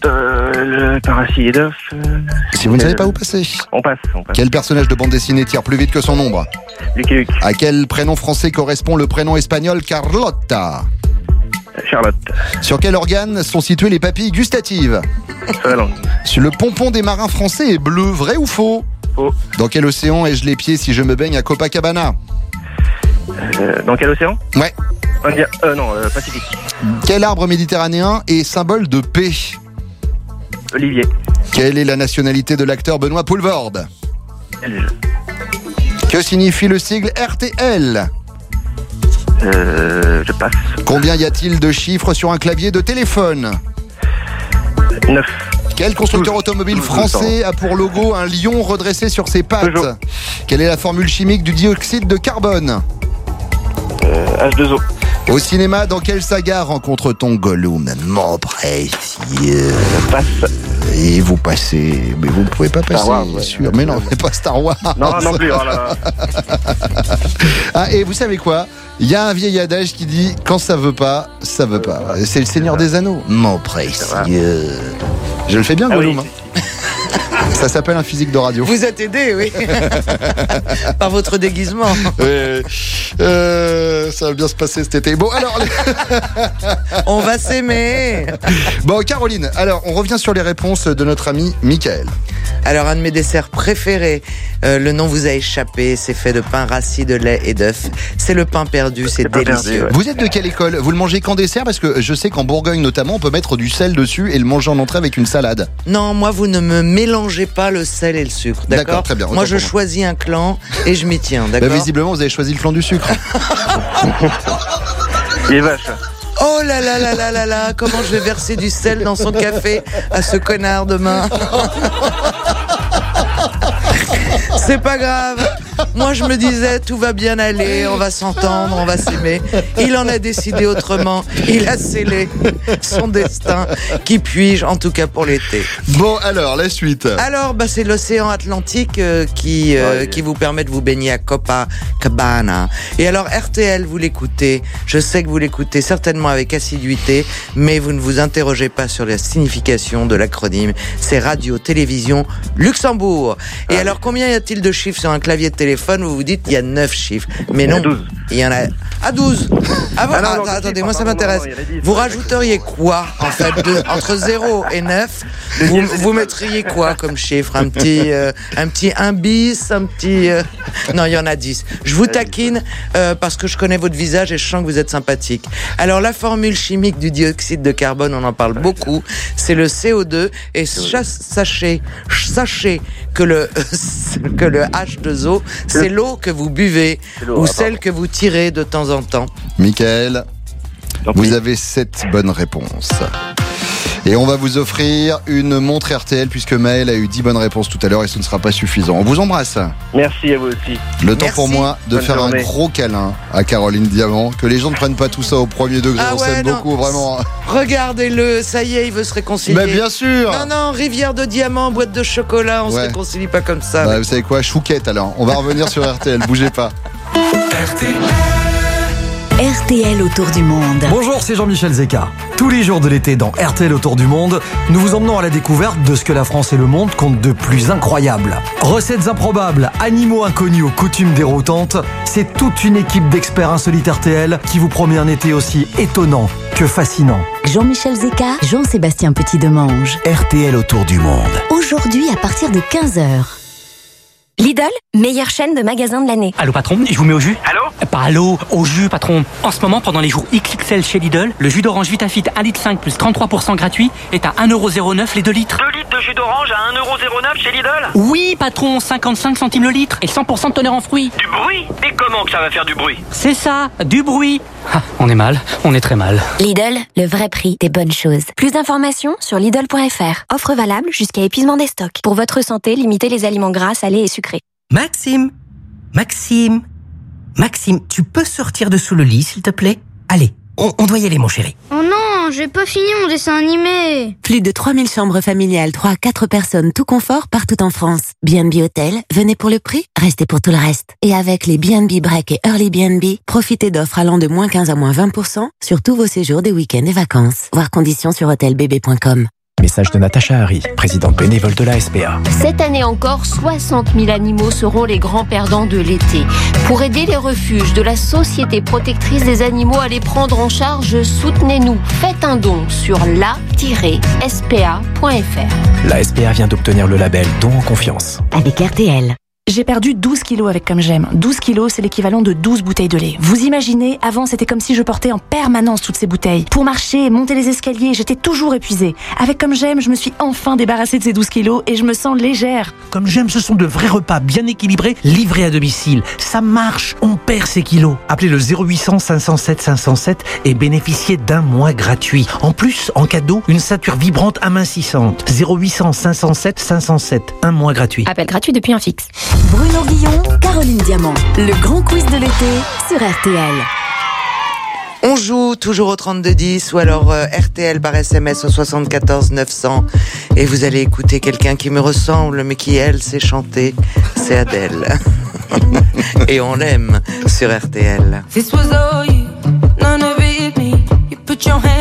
le et d'œuf. euh, Si vous ne savez pas, vous passez. On passe, on passe. Quel personnage de bande dessinée tire plus vite que son ombre? Lucky Luke. À quel prénom français correspond le prénom espagnol Carlotta Charlotte. Sur quel organe sont situées les papilles gustatives? Sur la langue. Sur le pompon des marins français est bleu, vrai ou faux? Faux. Dans quel océan ai-je les pieds si je me baigne à Copacabana? Euh, dans quel océan Ouais. Indien. Euh, non, euh, Pacifique. Quel arbre méditerranéen est symbole de paix Olivier. Quelle est la nationalité de l'acteur Benoît Poulvorde Belge. Que signifie le sigle RTL Euh, je passe. Combien y a-t-il de chiffres sur un clavier de téléphone 9. Quel constructeur automobile français a pour logo un lion redressé sur ses pattes Quelle est la formule chimique du dioxyde de carbone Euh, H2O. Au cinéma, dans quelle saga rencontre-t-on Gollum Mon précieux. Passe. Et vous passez. Mais vous ne pouvez pas Star passer, Wars, ouais. sûr. Mais non, mais pas Star Wars. Non, non plus. Oh là là. Ah, et vous savez quoi? Il y a un vieil adage qui dit quand ça veut pas, ça veut pas. C'est le Seigneur des Anneaux. Mon précieux. Je le fais bien, Ah oui, Gollum. hein. Ça s'appelle un physique de radio. Vous êtes aidé, oui. Par votre déguisement. Ouais. Euh, ça va bien se passer cet été. Bon, alors. On va s'aimer. Bon, Caroline, alors, on revient sur les réponses de notre ami Michael. Alors, un de mes desserts préférés, euh, le nom vous a échappé, c'est fait de pain rassis, de lait et d'œufs. C'est le pain perdu, c'est perdu, délicieux. ouais. Vous êtes de quelle école? Vous le mangez qu'en dessert? Parce que je sais qu'en Bourgogne, notamment, on peut mettre du sel dessus et le manger en entrée avec une salade. Non, moi, vous ne me mélangez pas le sel et le sucre, d'accord? Très bien, Moi, je choisis un clan et je m'y tiens, Bah, d'accord? visiblement, vous avez choisi le clan du sucre. Il est vache. Oh là là là là là là, comment je vais verser du sel dans son café à ce connard demain? C'est pas grave. Moi, je me disais, tout va bien aller, on va s'entendre, on va s'aimer. Il en a décidé autrement. Il a scellé son destin. Qui puis-je, en tout cas pour l'été? Bon, alors, la suite. alors, bah, c'est l'océan Atlantique euh, qui, euh, qui vous permet de vous baigner à Copacabana. Et alors, RTL, vous l'écoutez. Je sais que vous l'écoutez certainement avec assiduité, mais vous ne vous interrogez pas sur la signification de l'acronyme. C'est Radio Télévision Luxembourg. Et alors, combien y a-t-il de chiffres sur un clavier de téléphone? Téléphone, vous vous dites il y a 9 chiffres. Mais non, il y en a à 12. Ah bon, Ah non, non, attends, dix attendez, moi ça m'intéresse. Vous rajouteriez quoi en fait de- entre 0 et 9 vous, vous mettriez quoi comme chiffre? Un petit euh, un petit 1 bis, un petit euh, Non, il y en a 10. Je vous taquine euh, parce que je connais votre visage et je sens que vous êtes sympathique. Alors la formule chimique du dioxyde de carbone, on en parle beaucoup, c'est le CO2 et sachez sachez que le que le H2O, c'est l'eau que vous buvez ou ah, celle que vous tirez de temps en temps. Michael, vous avez sept bonnes réponses. Et on va vous offrir une montre RTL puisque Maël a eu 10 bonnes réponses tout à l'heure et ce ne sera pas suffisant. On vous embrasse. Merci à vous aussi. Le temps pour moi de Bonne faire journée. un gros câlin à Caroline Diamant. Que les gens ne prennent pas tout ça au premier degré. Ah on ouais, s'aime beaucoup, vraiment. Regardez-le, ça y est, il veut se réconcilier. Mais bien sûr. Non, non, rivière de diamants, boîte de chocolat, on se Ouais. réconcilie pas comme ça. Bah, vous savez quoi Chouquette alors. On va revenir sur RTL. Bougez pas. RTL autour du monde. Bonjour, c'est Jean-Michel Zeka. Tous les jours de l'été dans RTL Autour du Monde, nous vous emmenons à la découverte de ce que la France et le monde comptent de plus incroyable. Recettes improbables, animaux inconnus aux coutumes déroutantes, c'est toute une équipe d'experts insolites RTL qui vous promet un été aussi étonnant que fascinant. Jean-Michel Zeka, Jean-Sébastien Petit-Demange. RTL Autour du Monde. Aujourd'hui à partir de 15h. Lidl, meilleure chaîne de magasins de l'année. Allô patron, je vous mets au jus? Allô? Pas allô, au jus patron. En ce moment, pendant les jours XXL chez Lidl, le jus d'orange Vitafit 1 litre 5 plus 33% gratuit est à 1,09€ les 2 litres. 2 litres de jus d'orange à 1,09€ chez Lidl Oui patron, 55 centimes le litre et 100% de teneur en fruits. Du bruit Et comment que ça va faire du bruit C'est ça, du bruit. Ah, on est mal, on est très mal. Lidl, le vrai prix des bonnes choses. Plus d'informations sur Lidl.fr. Offre valable jusqu'à épuisement des stocks. Pour votre santé, limitez les aliments gras, salés et sucrés. Maxime Maxime Maxime, tu peux sortir de sous le lit, s'il te plaît? Allez, on, on doit y aller, mon chéri. Oh non, j'ai pas fini mon dessin animé. Plus de 3000 chambres familiales, 3 à 4 personnes, tout confort partout en France. BNB Hôtel, venez pour le prix, restez pour tout le reste. Et avec les BNB Break et Early BNB, profitez d'offres allant de moins 15 à moins 20% sur tous vos séjours des week-ends et vacances. Voir conditions sur hôtelbb.com. Message de Natacha Harry, présidente bénévole de la SPA. Cette année encore, 60 000 animaux seront les grands perdants de l'été. Pour aider les refuges de la Société protectrice des animaux à les prendre en charge, soutenez-nous. Faites un don sur la-spa.fr. La SPA vient d'obtenir le label Don en confiance. Avec RTL. J'ai perdu 12 kilos avec Comme J'aime. 12 kilos, c'est l'équivalent de 12 bouteilles de lait. Vous imaginez, avant, c'était comme si je portais en permanence toutes ces bouteilles. Pour marcher, monter les escaliers, j'étais toujours épuisée. Avec Comme J'aime, je me suis enfin débarrassée de ces 12 kilos et je me sens légère. Comme j'aime, ce sont de vrais repas bien équilibrés, livrés à domicile. Ça marche, on perd ses kilos. Appelez le 0800 507 507 et bénéficiez d'un mois gratuit. En plus, en cadeau, une ceinture vibrante amincissante. 0800 507 507, un mois gratuit. Appel gratuit depuis un fixe. Bruno Guillon, Caroline Diamant. Le grand quiz de l'été sur RTL. On joue toujours au 3210 ou alors euh, RTL par SMS au 74 900 et vous allez écouter quelqu'un qui me ressemble mais qui elle sait chanter, c'est Adèle. et on l'aime sur RTL. This was all you, none of it me. You put your hands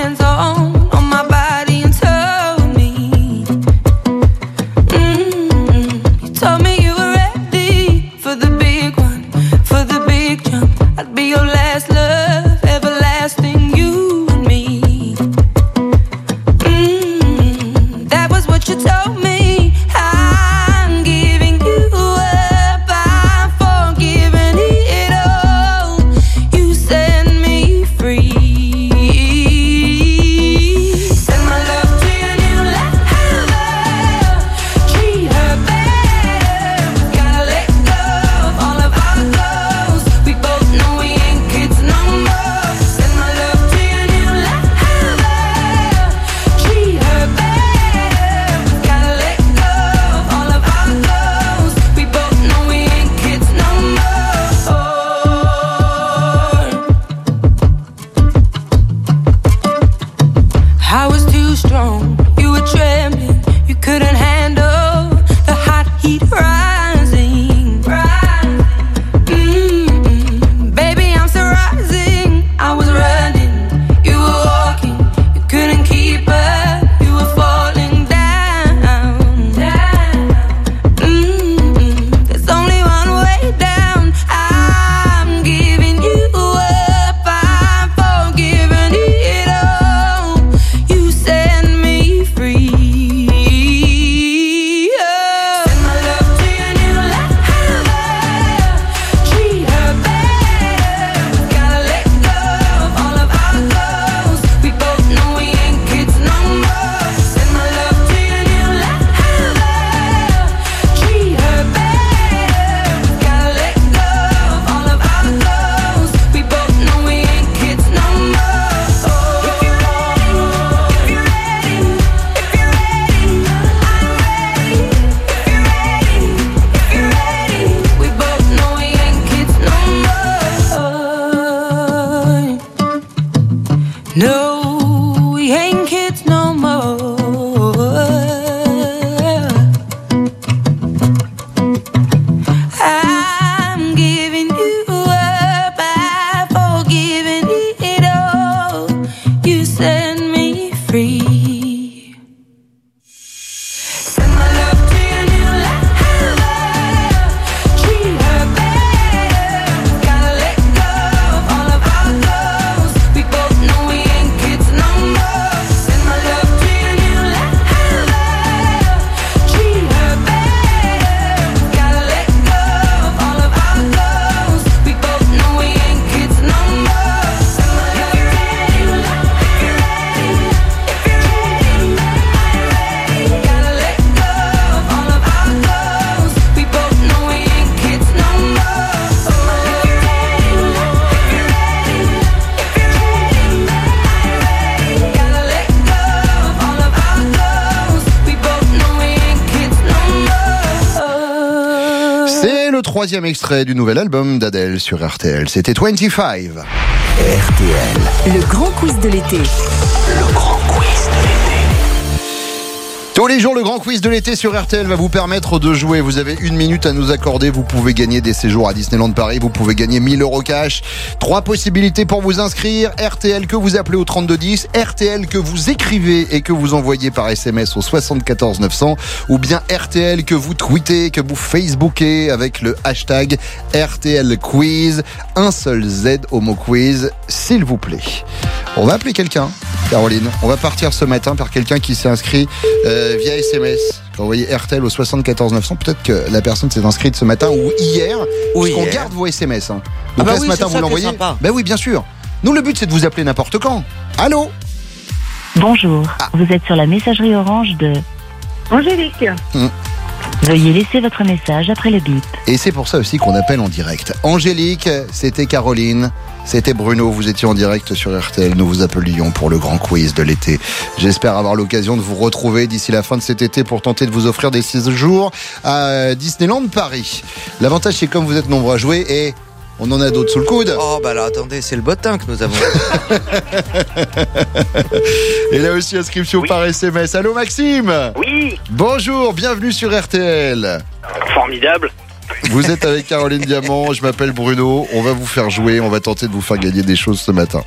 troisième extrait du nouvel album d'Adèle sur RTL. C'était 25. RTL. Le grand quiz de l'été. Tous les jours, le grand quiz de l'été sur RTL va vous permettre de jouer. Vous avez une minute à nous accorder. Vous pouvez gagner des séjours à Disneyland Paris. Vous pouvez gagner 1000 euros cash. Trois possibilités pour vous inscrire. RTL que vous appelez au 3210. RTL que vous écrivez et que vous envoyez par SMS au 74 900. Ou bien RTL que vous tweetez, que vous facebookez avec le hashtag RTL Quiz. Un seul Z au mot quiz, s'il vous plaît. On va appeler quelqu'un, Caroline. On va partir ce matin par quelqu'un qui s'est inscrit euh, via SMS. Vous envoyez RTL au 74 900. Peut-être que la personne s'est inscrite ce matin ou hier. Parce qu'on hier. garde vos SMS. hein. Ah Donc bah là, ce oui, matin, vous l'envoyez. sympa. Ben oui, bien sûr. Nous, le but, c'est de vous appeler n'importe quand. Allô Bonjour, vous êtes sur la messagerie orange de Angélique. Hmm. Veuillez laisser votre message après le bip. Et c'est pour ça aussi qu'on appelle en direct. Angélique, c'était Caroline, c'était Bruno, vous étiez en direct sur RTL, nous vous appelions pour le grand quiz de l'été. J'espère avoir l'occasion de vous retrouver d'ici la fin de cet été pour tenter de vous offrir des séjours à Disneyland Paris. L'avantage c'est comme vous êtes nombreux à jouer et on en a d'autres sous le coude. Oh bah alors attendez, c'est le bottin que nous avons. Et là aussi inscription par SMS. Allô Maxime Oui, Bonjour, bienvenue sur RTL. formidable. Vous êtes avec Caroline Diamant, je m'appelle Bruno, on va vous faire jouer, on va tenter de vous faire gagner des choses ce matin.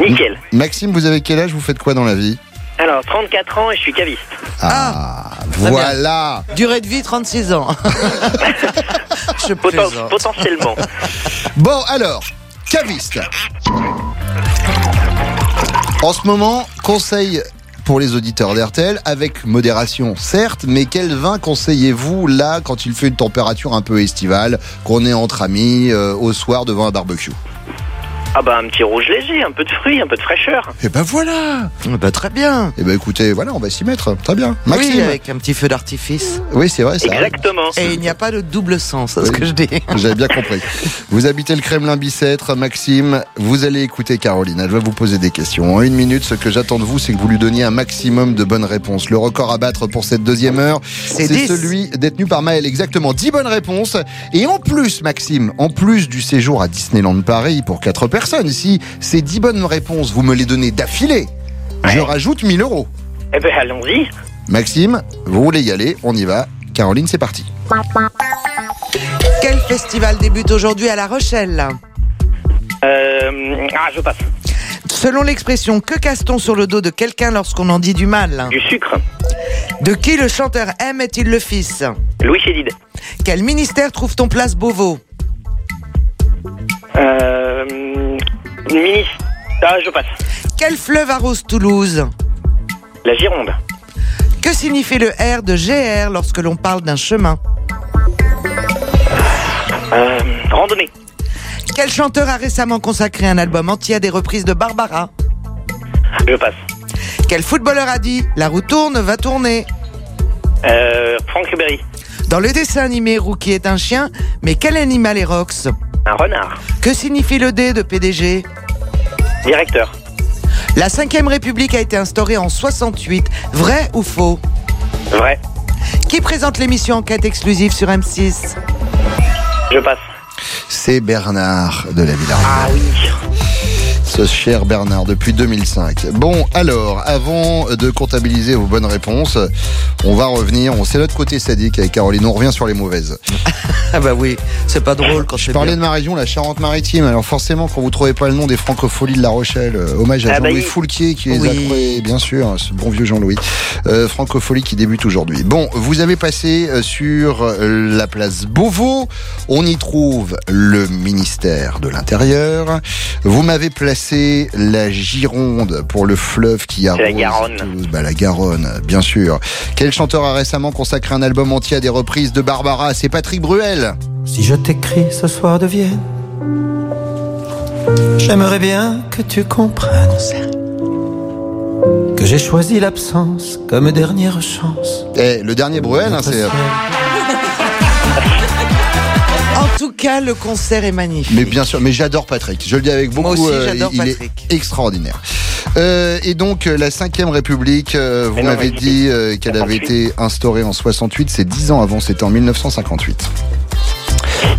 Nickel. M- Maxime, vous avez quel âge Vous faites quoi dans la vie? Alors, 34 ans et je suis caviste. Ah, bien. voilà Durée de vie 36 ans. Je Poten- plaisante. potentiellement. Bon alors, caviste. En ce moment, conseil pour les auditeurs d'RTL, avec modération certes, mais quel vin conseillez-vous là quand il fait une température un peu estivale, qu'on est entre amis, euh, au soir devant un barbecue? Ah bah un petit rouge léger, un peu de fruits, un peu de fraîcheur. Eh ben voilà Bah très bien. Eh ben écoutez, voilà, on va s'y mettre. Très bien. Oui, Maxime avec un petit feu d'artifice. Oui, c'est vrai, ça. Exactement. Et il n'y a pas de double sens, c'est ce Oui. que je dis. J'avais bien compris. Vous habitez le Kremlin Bicêtre, Maxime. Vous allez écouter Caroline. Elle va vous poser des questions. En une minute, ce que j'attends de vous, c'est que vous lui donniez un maximum de bonnes réponses. Le record à battre pour cette deuxième heure, C'est c'est 10. celui détenu par Maël. Exactement, 10 bonnes réponses. Et en plus, Maxime, en plus du séjour à Disneyland Paris pour 4 personnes, si ces 10 bonnes réponses, vous me les donnez d'affilée, je rajoute 1000 euros. Eh ben allons-y. Maxime, vous voulez y aller On y va. Caroline, c'est parti. Quel festival débute aujourd'hui à La Rochelle? Euh, ah, je passe. Selon l'expression que casse-t-on sur le dos de quelqu'un lorsqu'on en dit du mal? Du sucre. De qui le chanteur M est-il le fils? Louis Chédid. Quel ministère trouve-t-on place Beauvau? Euh, ministre. Ah, je passe. Quel fleuve arrose Toulouse La Gironde. Que signifie le R de GR lorsque l'on parle d'un chemin Euh, randonnée. Quel chanteur a récemment consacré un album entier à des reprises de Barbara Je passe. Quel footballeur a dit La roue tourne, va tourner Euh, Franck Ribéry. Dans le dessin animé Rookie est un chien, mais quel animal est Rox Un renard. Que signifie le D de PDG Directeur. La 5ème République a été instaurée en 68. Vrai ou faux? Vrai. Qui présente l'émission Enquête exclusive sur M6 Je passe. C'est Bernard de la Villa. Ah oui. Ce cher Bernard depuis 2005. Bon, alors, avant de comptabiliser vos bonnes réponses, on va revenir. On c'est l'autre côté sadique avec Caroline. On revient sur les mauvaises. Ah bah oui, c'est pas drôle quand Je parlais bien. de ma région, la Charente-Maritime. Alors forcément, quand vous trouvez pas le nom des francopholies de La Rochelle, euh, hommage à Ah bah Jean-Louis oui. Foulquier qui les a Oui. créés, bien sûr, ce bon vieux Jean-Louis. Euh, francopholie qui débute aujourd'hui. Bon, vous avez passé euh, sur euh, la place Beauvau. On y trouve le ministère de l'Intérieur. Vous m'avez placé la Gironde pour le fleuve qui arrose C'est la Garonne. Bah, la Garonne, bien sûr. Quel chanteur a récemment consacré un album entier à des reprises de Barbara? C'est Patrick Bruel. Si je t'écris ce soir de Vienne, j'aimerais bien que tu comprennes que j'ai choisi l'absence comme dernière chance. Eh, le dernier Bruel, hein, c'est. En tout cas, le concert est magnifique. Mais bien sûr, mais j'adore Patrick. Je le dis avec beaucoup. Moi aussi, euh, j'adore il Patrick. est extraordinaire. Euh, et donc euh, la 5ème République, euh, vous m'avez dit euh, qu'elle avait 68. été instaurée en 68. C'est 10 ans avant. C'était en 1958.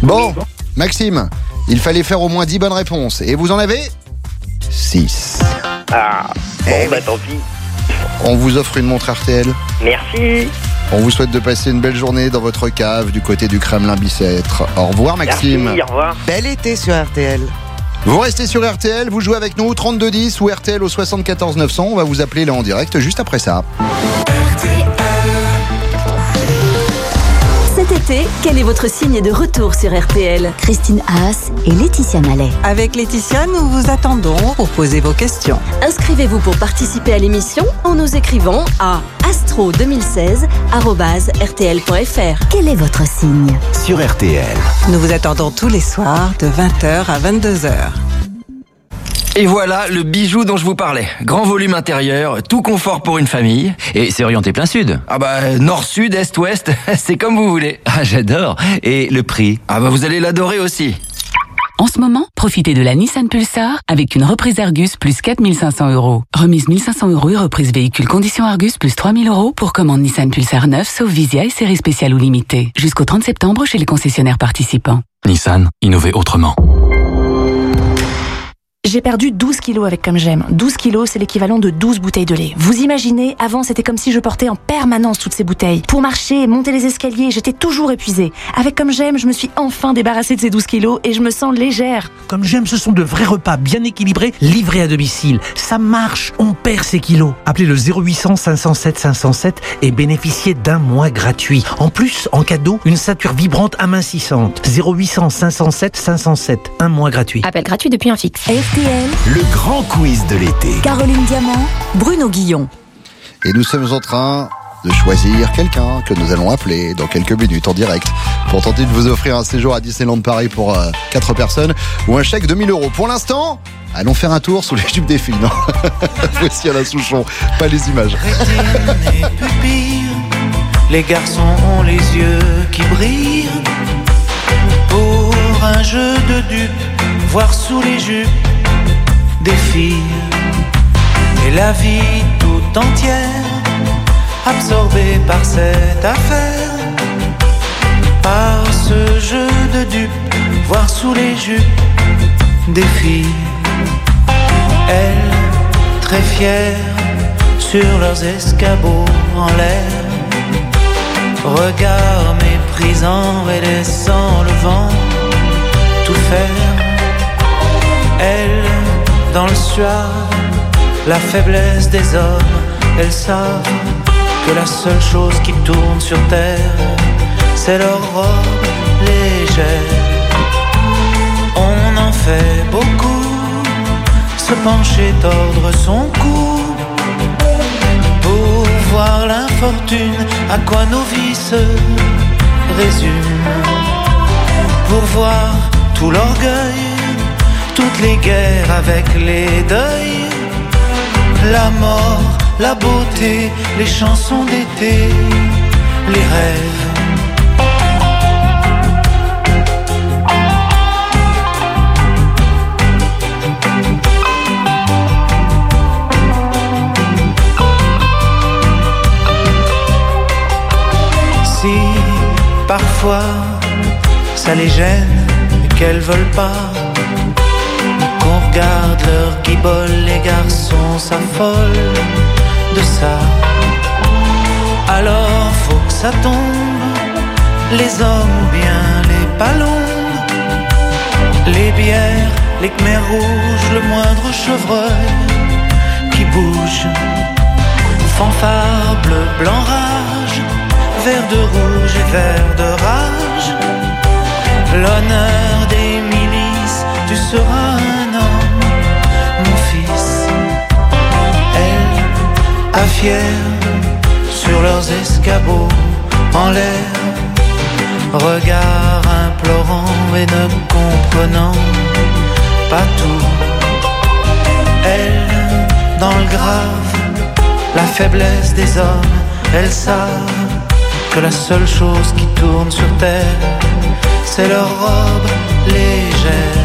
Bon, Maxime, il fallait faire au moins 10 bonnes réponses. Et vous en avez 6. Ah, bon, bah tant pis. On vous offre une montre RTL. Merci. On vous souhaite de passer une belle journée dans votre cave du côté du Kremlin Bicêtre. Au revoir Maxime. Merci, au revoir. Bel été sur RTL. Vous restez sur RTL, vous jouez avec nous 3210 ou RTL au 74 900. On va vous appeler là en direct juste après ça. Quel est votre signe de retour sur RTL Christine Haas et Laetitia Mallet. Avec Laetitia, nous vous attendons pour poser vos questions. Inscrivez-vous pour participer à l'émission en nous écrivant à astro2016.rtl.fr. Quel est votre signe Sur RTL. Nous vous attendons tous les soirs de 20h à 22h. Et voilà le bijou dont je vous parlais. Grand volume intérieur, tout confort pour une famille. Et c'est orienté plein sud. Ah bah nord-sud, est-ouest, c'est comme vous voulez. Ah, j'adore. Et le prix Ah bah vous allez l'adorer aussi. En ce moment, profitez de la Nissan Pulsar avec une reprise Argus plus 4500 euros. Remise 1500 euros et reprise véhicule condition Argus plus 3000 euros pour commande Nissan Pulsar 9 sauf Visia et série spéciale ou limitée. Jusqu'au 30 septembre chez les concessionnaires participants. Nissan, innover autrement. J'ai perdu 12 kilos avec Comme J'aime. 12 kilos, c'est l'équivalent de 12 bouteilles de lait. Vous imaginez, avant, c'était comme si je portais en permanence toutes ces bouteilles. Pour marcher, monter les escaliers, j'étais toujours épuisée. Avec Comme J'aime, je me suis enfin débarrassée de ces 12 kilos et je me sens légère. Comme j'aime, ce sont de vrais repas bien équilibrés, livrés à domicile. Ça marche, on perd ses kilos. Appelez le 0800 507 507 et bénéficiez d'un mois gratuit. En plus, en cadeau, une ceinture vibrante amincissante. 0800 507 507, un mois gratuit. Appel gratuit depuis un fixe. RTL, Le grand quiz de l'été. Caroline Diamant, Bruno Guillon. Et nous sommes en train de choisir quelqu'un que nous allons appeler dans quelques minutes en direct pour tenter de vous offrir un séjour à Disneyland Paris pour 4 personnes ou un chèque de 1000 euros. Pour l'instant, allons faire un tour sous les jupes des filles. Non Voici à la Souchon, pas les images. les garçons ont les yeux qui brillent. Pour un jeu de dupes, voir sous les jupes des filles. Et la vie tout entière, absorbée par cette affaire. Par ce jeu de dupes, voir sous les jupes des filles. Elles, très fières, sur leurs escabeaux en l'air. Regard méprisant et laissant le vent tout faire. Elles, dans le suave, la faiblesse des hommes, elles savent que la seule chose qui tourne sur terre, c'est leur robe légère. On en fait beaucoup, se pencher, tordre son cou pour voir l'infortune, à quoi nos vies se résument. Pour voir tout l'orgueil, toutes les guerres avec les deuils, la mort, la beauté, les chansons d'été, les rêves. Si parfois ça les gêne qu'elles veulent pas regarde leur guibole, les garçons s'affolent de ça. Alors faut que ça tombe, les hommes ou bien les ballons, les bières, les khmers rouges, le moindre chevreuil qui bouge. Fanfare bleu, blanc, rage, vert de rouge et vert de rage. L'honneur des milices, tu seras Elles, à fier, sur leurs escabeaux, en l'air, regard implorant et ne comprenant pas tout. Elles, dans le grave, la faiblesse des hommes, elles savent que la seule chose qui tourne sur terre, c'est leur robe légère.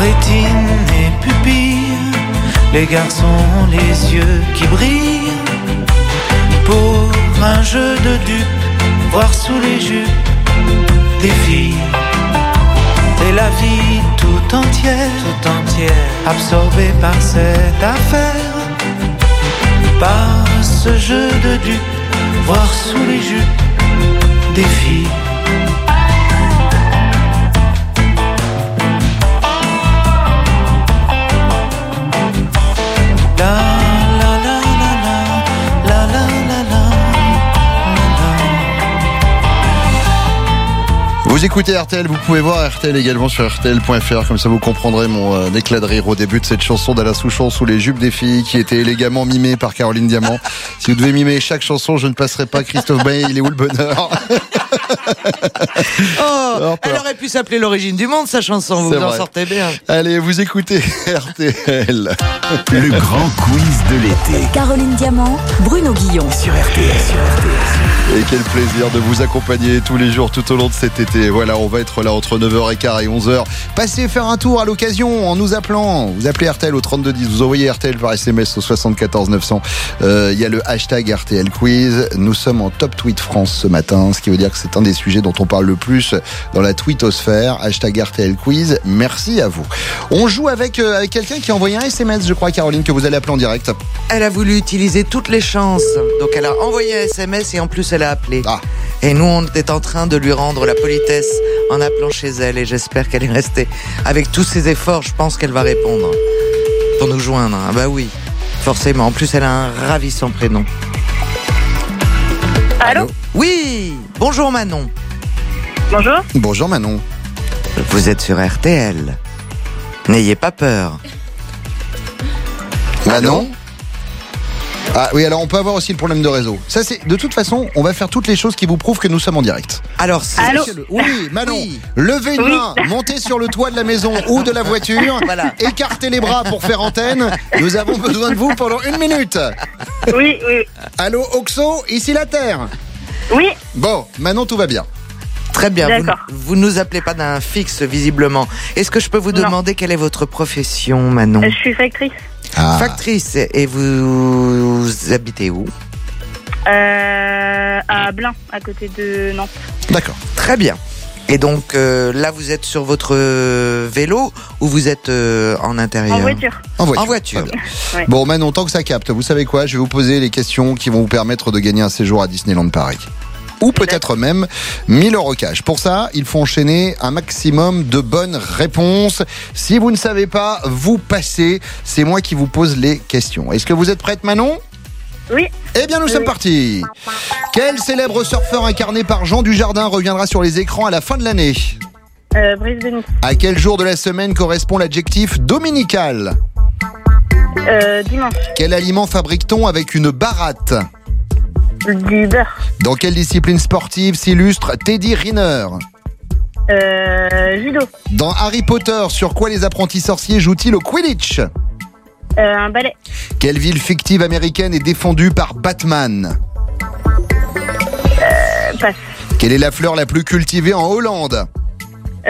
Rétine et pupille, les garçons ont les yeux qui brillent. Pour un jeu de dupes, voir sous les jupes des filles et la vie tout entière, tout entière, absorbée par cette affaire, par ce jeu de dupes, voir sous les jupes des filles. Vous écoutez RTL, vous pouvez voir RTL également sur RTL.fr, comme ça vous comprendrez mon euh, éclat de rire au début de cette chanson d'Alain Souchon sous les jupes des filles qui était élégamment mimée par Caroline Diamant. si vous devez mimer chaque chanson, je ne passerai pas Christophe Bay, il est où le bonheur? Oh, elle aurait pu s'appeler L'origine du monde, sa chanson, vous en sortez bien. Allez, vous écoutez RTL. Le grand quiz de l'été. Caroline Diamant, Bruno Guillon. Sur RTL. Et quel plaisir de vous accompagner tous les jours tout au long de cet été. Voilà, on va être là entre 9h15 et 11h. Passez faire un tour à l'occasion en nous appelant. Vous appelez RTL au 3210, vous envoyez RTL par SMS au 74 900. Euh, Il y a le hashtag RTL Quiz. Nous sommes en top tweet France ce matin, ce qui veut dire que c'est un des sujets dont on parle le plus dans la tweetosphère. Hashtag RTL Quiz. Merci à vous. On joue avec, euh, avec quelqu'un qui a envoyé un SMS, je crois, Caroline, que vous allez appeler en direct. Elle a voulu utiliser toutes les chances. Donc elle a envoyé un SMS et en plus elle a appelé. Et nous, on est en train de lui rendre la politesse en appelant chez elle. Et j'espère qu'elle est restée. Avec tous ses efforts, je pense qu'elle va répondre. Pour nous joindre. Ah bah oui, forcément. En plus, elle a un ravissant prénom. Allô? Oui Bonjour Manon. Bonjour. Bonjour Manon. Vous êtes sur RTL. N'ayez pas peur. Manon Ah oui, alors on peut avoir aussi le problème de réseau. Ça c'est de toute façon, on va faire toutes les choses qui vous prouvent que nous sommes en direct. Alors, c'est Oui, Manon, levez une Oui. main, montez sur le toit de la maison ou de la voiture, Voilà. écartez les bras pour faire antenne. Nous avons besoin de vous pendant une minute. Oui, oui. Allô, Oxo, ici la Terre. Oui. Bon, Manon, tout va bien. Très bien. Vous, D'accord. vous nous appelez pas d'un fixe, visiblement. Est-ce que je peux vous Non. demander quelle est votre profession, Manon Euh, Je suis factrice. Ah. Factrice. Et vous, vous habitez où? Euh, à Blain, à côté de Nantes. D'accord. Très bien. Et donc euh, là, vous êtes sur votre euh, vélo ou vous êtes euh, en intérieur En voiture. En voiture. En voiture. Ouais. Bon, Manon, tant que ça capte, vous savez quoi Je vais vous poser les questions qui vont vous permettre de gagner un séjour à Disneyland Paris. Ou peut-être même 1000 euros cash. Pour ça, il faut enchaîner un maximum de bonnes réponses. Si vous ne savez pas, vous passez. C'est moi qui vous pose les questions. Est-ce que vous êtes prête, Manon? Oui. Eh bien, nous sommes partis. Quel célèbre surfeur incarné par Jean Dujardin reviendra sur les écrans à la fin de l'année Euh, Brise de Nice. À quel jour de la semaine correspond l'adjectif dominical Euh, dimanche. Quel aliment fabrique-t-on avec une baratte Du beurre. Dans quelle discipline sportive s'illustre Teddy Riner Euh, judo. Dans Harry Potter, sur quoi les apprentis sorciers jouent-ils au Quidditch un balai. Quelle ville fictive américaine est défendue par Batman? Euh, passe. Quelle est la fleur la plus cultivée en Hollande?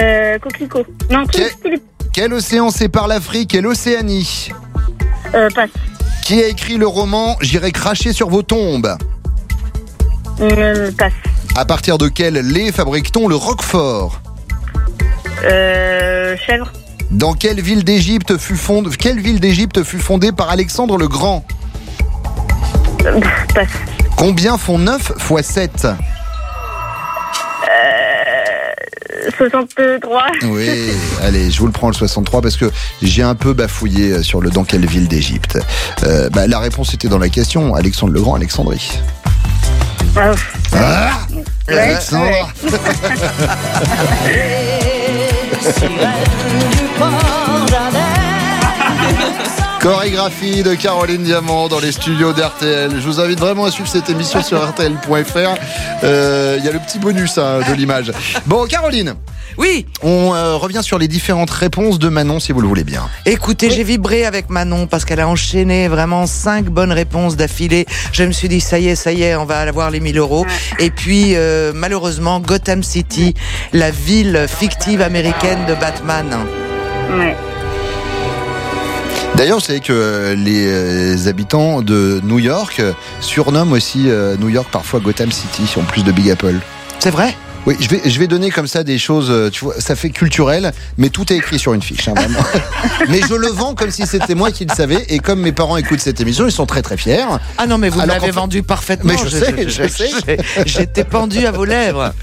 Euh, coquelicot. Non, Quel-. Quel océan sépare l'Afrique et l'Océanie? Euh, passe. Qui a écrit le roman J'irai cracher sur vos tombes Euh, passe. À partir de quel lait fabrique-t-on le Roquefort? Euh, chèvre. Dans quelle ville d'Égypte fut fondée quelle ville d'Égypte fut fondée par Alexandre le Grand? Passe. Combien font 9 x 7 Euh, 63. Oui, allez, je vous le prends le 63 parce que j'ai un peu bafouillé euh, sur le dans quelle ville d'Égypte. Euh, bah, la réponse était dans la question, Alexandre le Grand, Alexandrie. Ah, Ah Ouais, si rêve du port Chorégraphie de Caroline Diamant dans les studios d'RTL. Je vous invite vraiment à suivre cette émission sur RTL.fr. Euh, Il y a le petit bonus hein, de l'image. Bon, Caroline. Oui. On euh, revient sur les différentes réponses de Manon, si vous le voulez bien. Écoutez, j'ai vibré avec Manon parce qu'elle a enchaîné vraiment cinq bonnes réponses d'affilée. Je me suis dit, ça y est, ça y est, on va avoir les 1000 euros. Et puis, euh, malheureusement, Gotham City, la ville fictive américaine de Batman. Ouais. D'ailleurs, vous savez que euh, les euh, habitants de New York euh, surnomment aussi New York parfois Gotham City, en plus de Big Apple. C'est vrai? Oui, je vais, je vais donner comme ça des choses, euh, tu vois, ça fait culturel, mais tout est écrit sur une fiche, hein, vraiment. mais je le vends comme si c'était moi qui le savais, et comme mes parents écoutent cette émission, ils sont très très fiers. Ah non, mais vous l'avez fait- vendu parfaitement. Mais je sais, je sais. J'étais pendu à vos lèvres.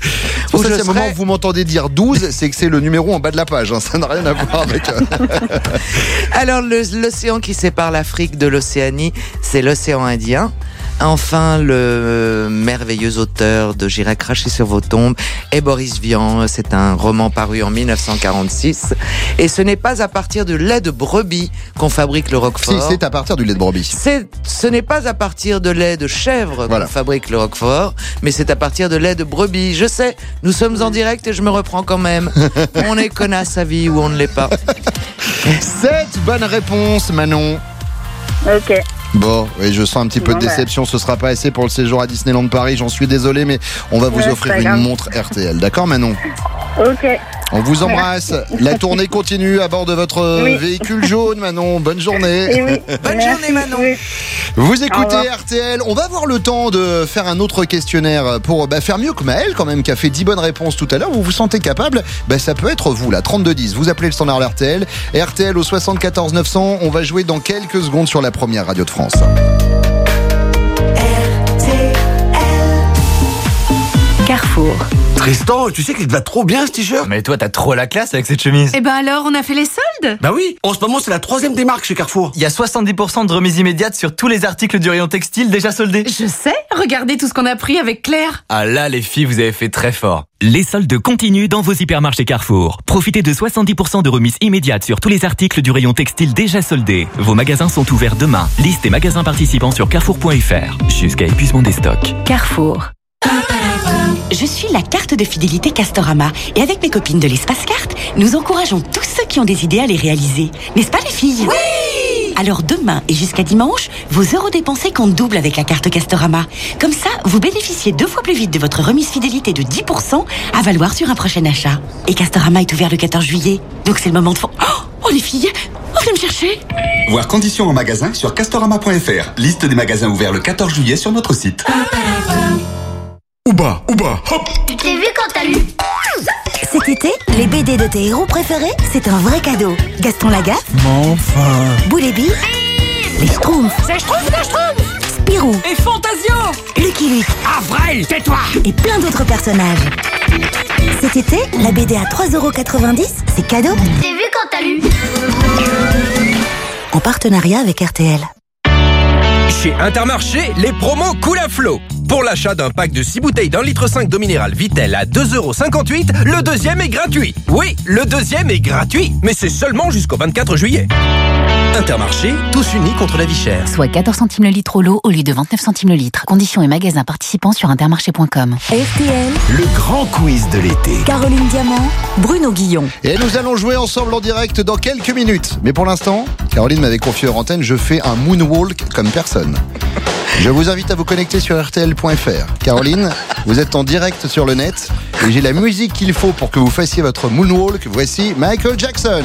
Pour ça, c'est moment où vous m'entendez dire 12, c'est que c'est le numéro en bas de la page, hein, ça n'a rien à voir avec... euh, Alors, l'océan qui sépare l'Afrique de l'Océanie, c'est l'océan Indien. Enfin, le merveilleux auteur de J'irai cracher sur vos tombes est Boris Vian. C'est un roman paru en 1946. Et ce n'est pas à partir de lait de brebis qu'on fabrique le Si, roquefort. c'est à partir du lait de brebis. C'est- ce n'est pas à partir de lait de chèvre qu'on fabrique le roquefort, mais c'est à partir de lait de brebis. Je sais, nous sommes en direct et je me reprends quand même. on est connasse à vie ou on ne l'est pas. Sept bonnes réponses, Manon. Ok. Bon, oui, je sens un petit peu de déception. Ce sera pas assez pour le séjour à Disneyland Paris. J'en suis désolé, mais on va vous Ouais, offrir une montre RTL. D'accord, Manon? Ok. On vous embrasse. La tournée continue à bord de votre Oui. véhicule jaune, Manon. Bonne journée. Et oui. Bonne Merci. journée, Manon. Oui. Vous écoutez. RTL. On va avoir le temps de faire un autre questionnaire pour bah, faire mieux que Maël, quand même, qui a fait 10 bonnes réponses tout à l'heure. Vous vous sentez capable bah, Ça peut être vous, là. 3210. Vous appelez le standard RTL. RTL au 74 900. On va jouer dans quelques secondes sur la première radio de Carrefour. Tristan, tu sais qu'il te va trop bien ce t-shirt Mais toi, t'as trop la classe avec cette chemise. Eh ben alors, on a fait les soldes? Bah oui, en ce moment c'est la troisième des marques chez Carrefour. Il y a 70% de remise immédiate sur tous les articles du rayon textile déjà soldés. Je sais, regardez tout ce qu'on a pris avec Claire. Ah là, les filles, vous avez fait très fort. Les soldes continuent dans vos hypermarchés Carrefour. Profitez de 70% de remise immédiate sur tous les articles du rayon textile déjà soldés. Vos magasins sont ouverts demain. Liste et magasins participants sur carrefour.fr. Jusqu'à épuisement des stocks. Carrefour. Je suis la carte de fidélité Castorama et avec mes copines de l'espace carte, nous encourageons tous ceux qui ont des idées à les réaliser. N'est-ce pas les filles? Oui Alors demain et jusqu'à dimanche, vos euros dépensés comptent double avec la carte Castorama. Comme ça, vous bénéficiez deux fois plus vite de votre remise fidélité de 10% à valoir sur un prochain achat. Et Castorama est ouvert le 14 juillet, donc c'est le moment de... Oh, oh les filles, oh, venez me chercher Voir conditions en magasin sur castorama.fr. Liste des magasins ouverts le 14 juillet sur notre site. Ouba, ouba, hop. Tu t'es vu quand t'as lu Cet été, les BD de tes héros préférés, c'est un vrai cadeau. Gaston Lagaffe, Mais enfin. Boulébi, les Schtroumpfs, C'est Schtroumpf de Schtroumpf. Spirou, Et Fantasio. Lucky Luke. Avril, tais-toi. Et plein d'autres personnages. Cet été, la BD à 3,90€, c'est cadeau. T'es vu quand t'as lu En partenariat avec RTL. Chez Intermarché, les promos coulent à flot. Pour l'achat d'un pack de 6 bouteilles d'un litre 5 d'eau minérale Vitel à 2,58€, le deuxième est gratuit. Oui, le deuxième est gratuit, mais c'est seulement jusqu'au 24 juillet. Intermarché, tous unis contre la vie chère. Soit 14 centimes le litre au lot au lieu de 29 centimes le litre. Conditions et magasins participants sur intermarché.com. RTL, Le grand quiz de l'été. Caroline Diamant, Bruno Guillon. Et nous allons jouer ensemble en direct dans quelques minutes. Mais pour l'instant, Caroline m'avait confié hors antenne, je fais un moonwalk comme personne. Je vous invite à vous connecter sur rtl.fr. Caroline, vous êtes en direct sur le net et j'ai la musique qu'il faut pour que vous fassiez votre moonwalk. Voici Michael Jackson.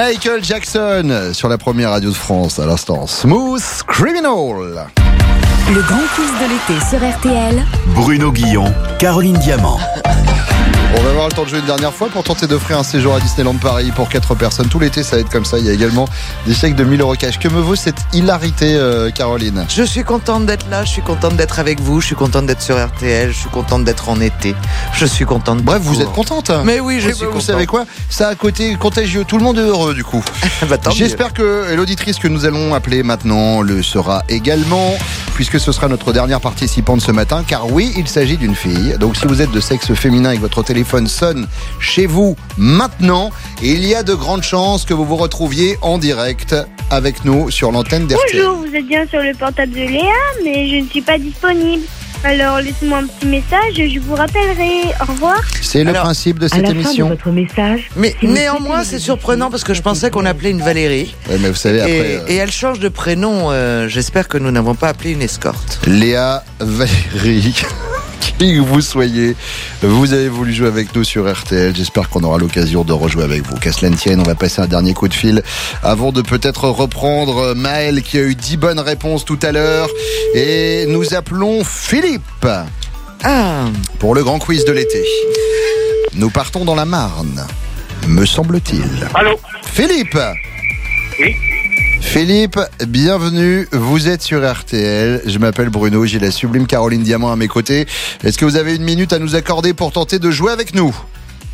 Michael Jackson sur la première radio de France à l'instant. Smooth Criminal. Le grand quiz de l'été sur RTL. Bruno Guillon, Caroline Diamant. On va avoir le temps de jouer une dernière fois pour tenter d'offrir un séjour à Disneyland Paris pour 4 personnes. Tout l'été, ça va être comme ça. Il y a également des chèques de 1000 euros cash. Que me vaut cette hilarité, euh, Caroline? Je suis contente d'être là, je suis contente d'être avec vous, je suis contente d'être sur RTL, je suis contente d'être en été, je suis contente. Bref, vous êtes contente Mais oui, je suis ben, Vous savez quoi? Ça a côté contagieux. Tout le monde est heureux du coup. Bah. J'espère que l'auditrice que nous allons appeler maintenant le sera également, puisque ce sera notre dernière participante ce matin. Car oui, il s'agit d'une fille. Donc si vous êtes de sexe féminin et que votre téléphone sonne chez vous maintenant, il y a de grandes chances que vous vous retrouviez en direct avec nous sur l'antenne d'RTL. Bonjour, vous êtes bien sur le portable de Léa, mais je ne suis pas disponible. Alors laissez-moi un petit message, je vous rappellerai. Au revoir. C'est le principe de cette émission. votre message. Mais néanmoins, c'est surprenant parce que je pensais qu'on appelait une Valérie. Ouais, mais vous savez, après, Et, euh, et elle change de prénom. euh, J'espère que nous n'avons pas appelé une escorte. Léa Valérie. Qui que vous soyez, vous avez voulu jouer avec nous sur RTL. J'espère qu'on aura l'occasion de rejouer avec vous. Qu'à cela ne tienne, on va passer un dernier coup de fil avant de peut-être reprendre Maël qui a eu 10 bonnes réponses tout à l'heure. Et nous appelons Philippe Ah. pour le grand quiz de l'été. Nous partons dans la Marne, me semble-t-il. Allô? Philippe? Oui. Philippe, bienvenue. Vous êtes sur RTL. Je m'appelle Bruno. J'ai la sublime Caroline Diamant à mes côtés. Est-ce que vous avez une minute à nous accorder pour tenter de jouer avec nous?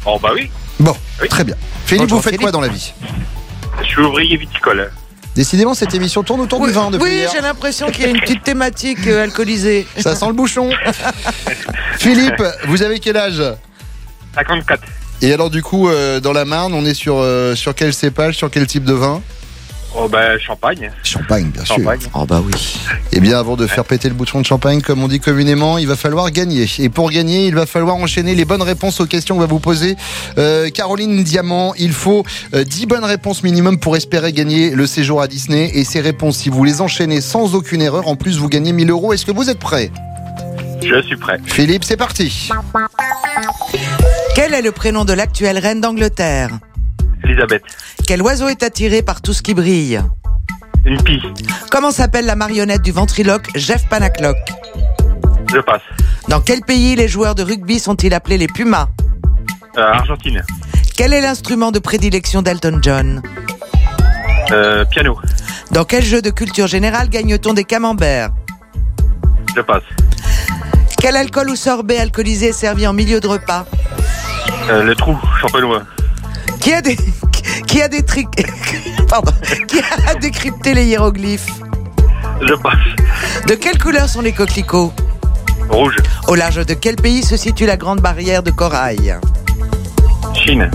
Oh bah oui, Bon, très bien. Philippe, Bonjour, vous faites quoi dans la vie? Je suis ouvrier viticole. Décidément, cette émission tourne autour du vin depuis Oui, j'ai l'impression qu'il y a une petite thématique euh, alcoolisée. Ça sent le bouchon. Philippe, vous avez quel âge? 54. Et alors du coup, euh, dans la Marne, on est sur, euh, sur quel cépage, sur quel type de vin? Oh bah champagne. Champagne, bien sûr. Champagne. Oh bah oui. Eh bien, avant de faire péter le bouchon de champagne, comme on dit communément, il va falloir gagner. Et pour gagner, il va falloir enchaîner les bonnes réponses aux questions qu'on va vous poser. Euh, Caroline Diamant, il faut euh, 10 bonnes réponses minimum pour espérer gagner le séjour à Disney. Et ces réponses, si vous les enchaînez sans aucune erreur, en plus, vous gagnez 1000 euros. Est-ce que vous êtes prêts? Je suis prêt. Philippe, c'est parti. Quel est le prénom de l'actuelle reine d'Angleterre? Elisabeth. Quel oiseau est attiré par tout ce qui brille Une pie. Comment s'appelle la marionnette du ventriloque Jeff Panaclock Je passe. Dans quel pays les joueurs de rugby sont-ils appelés les Pumas Euh, Argentine. Quel est l'instrument de prédilection d'Elton John Euh, piano. Dans quel jeu de culture générale gagne-t-on des camemberts Je passe. Quel alcool ou sorbet alcoolisé est servi en milieu de repas Euh, le trou. Champenois. Qui a des qui a des Pardon. Qui a décrypté les hiéroglyphes Je passe. De quelle couleur sont les coquelicots Rouge. Au large de quel pays se situe la grande barrière de corail Chine.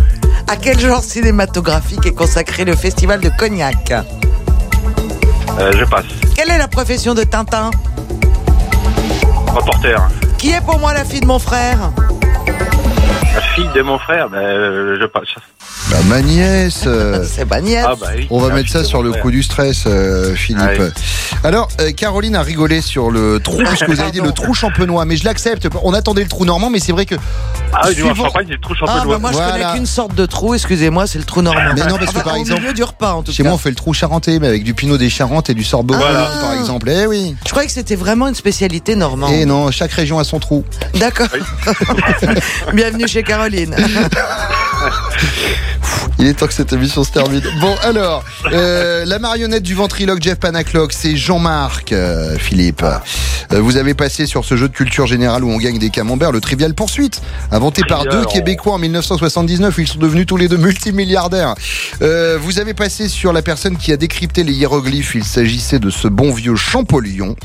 À quel genre cinématographique est consacré le festival de Cognac Euh, je passe. Quelle est la profession de Tintin Reporter. Qui est pour moi la fille de mon frère La fille de mon frère, bah, euh, je passe. Bah, ma nièce. euh, C'est ma nièce. Ah bah oui. On va La mettre ça sur le coup du stress, euh, Philippe. Ah oui. Alors, euh, Caroline a rigolé sur le trou, puisque vous avez dit le trou champenois, mais je l'accepte. On attendait le trou normand, mais c'est vrai que. Ah oui, du suivant- champagne, c'est le trou Ah champenois. bah moi je Voilà. connais qu'une sorte de trou, excusez-moi, c'est le trou normand. Mais non, parce que Enfin, par au exemple, milieu du repas en tout Chez cas. moi, on fait le trou charentais, mais avec du pinot des Charentes et du sorbet Voilà. par exemple. Eh oui. Je croyais que c'était vraiment une spécialité normande. Et non, chaque région a son trou. D'accord. Bienvenue chez Caroline. Il est temps que cette émission se termine. Bon, alors, euh, la marionnette du ventriloque Jeff Panaclock, c'est Jean-Marc, euh, Philippe. Euh, vous avez passé sur ce jeu de culture générale où on gagne des camemberts, le Trivial Poursuite, inventé par deux oh. Québécois en 1979. Ils sont devenus tous les deux multimilliardaires. Vous avez passé sur la personne qui a décrypté les hiéroglyphes. Il s'agissait de ce bon vieux Champollion.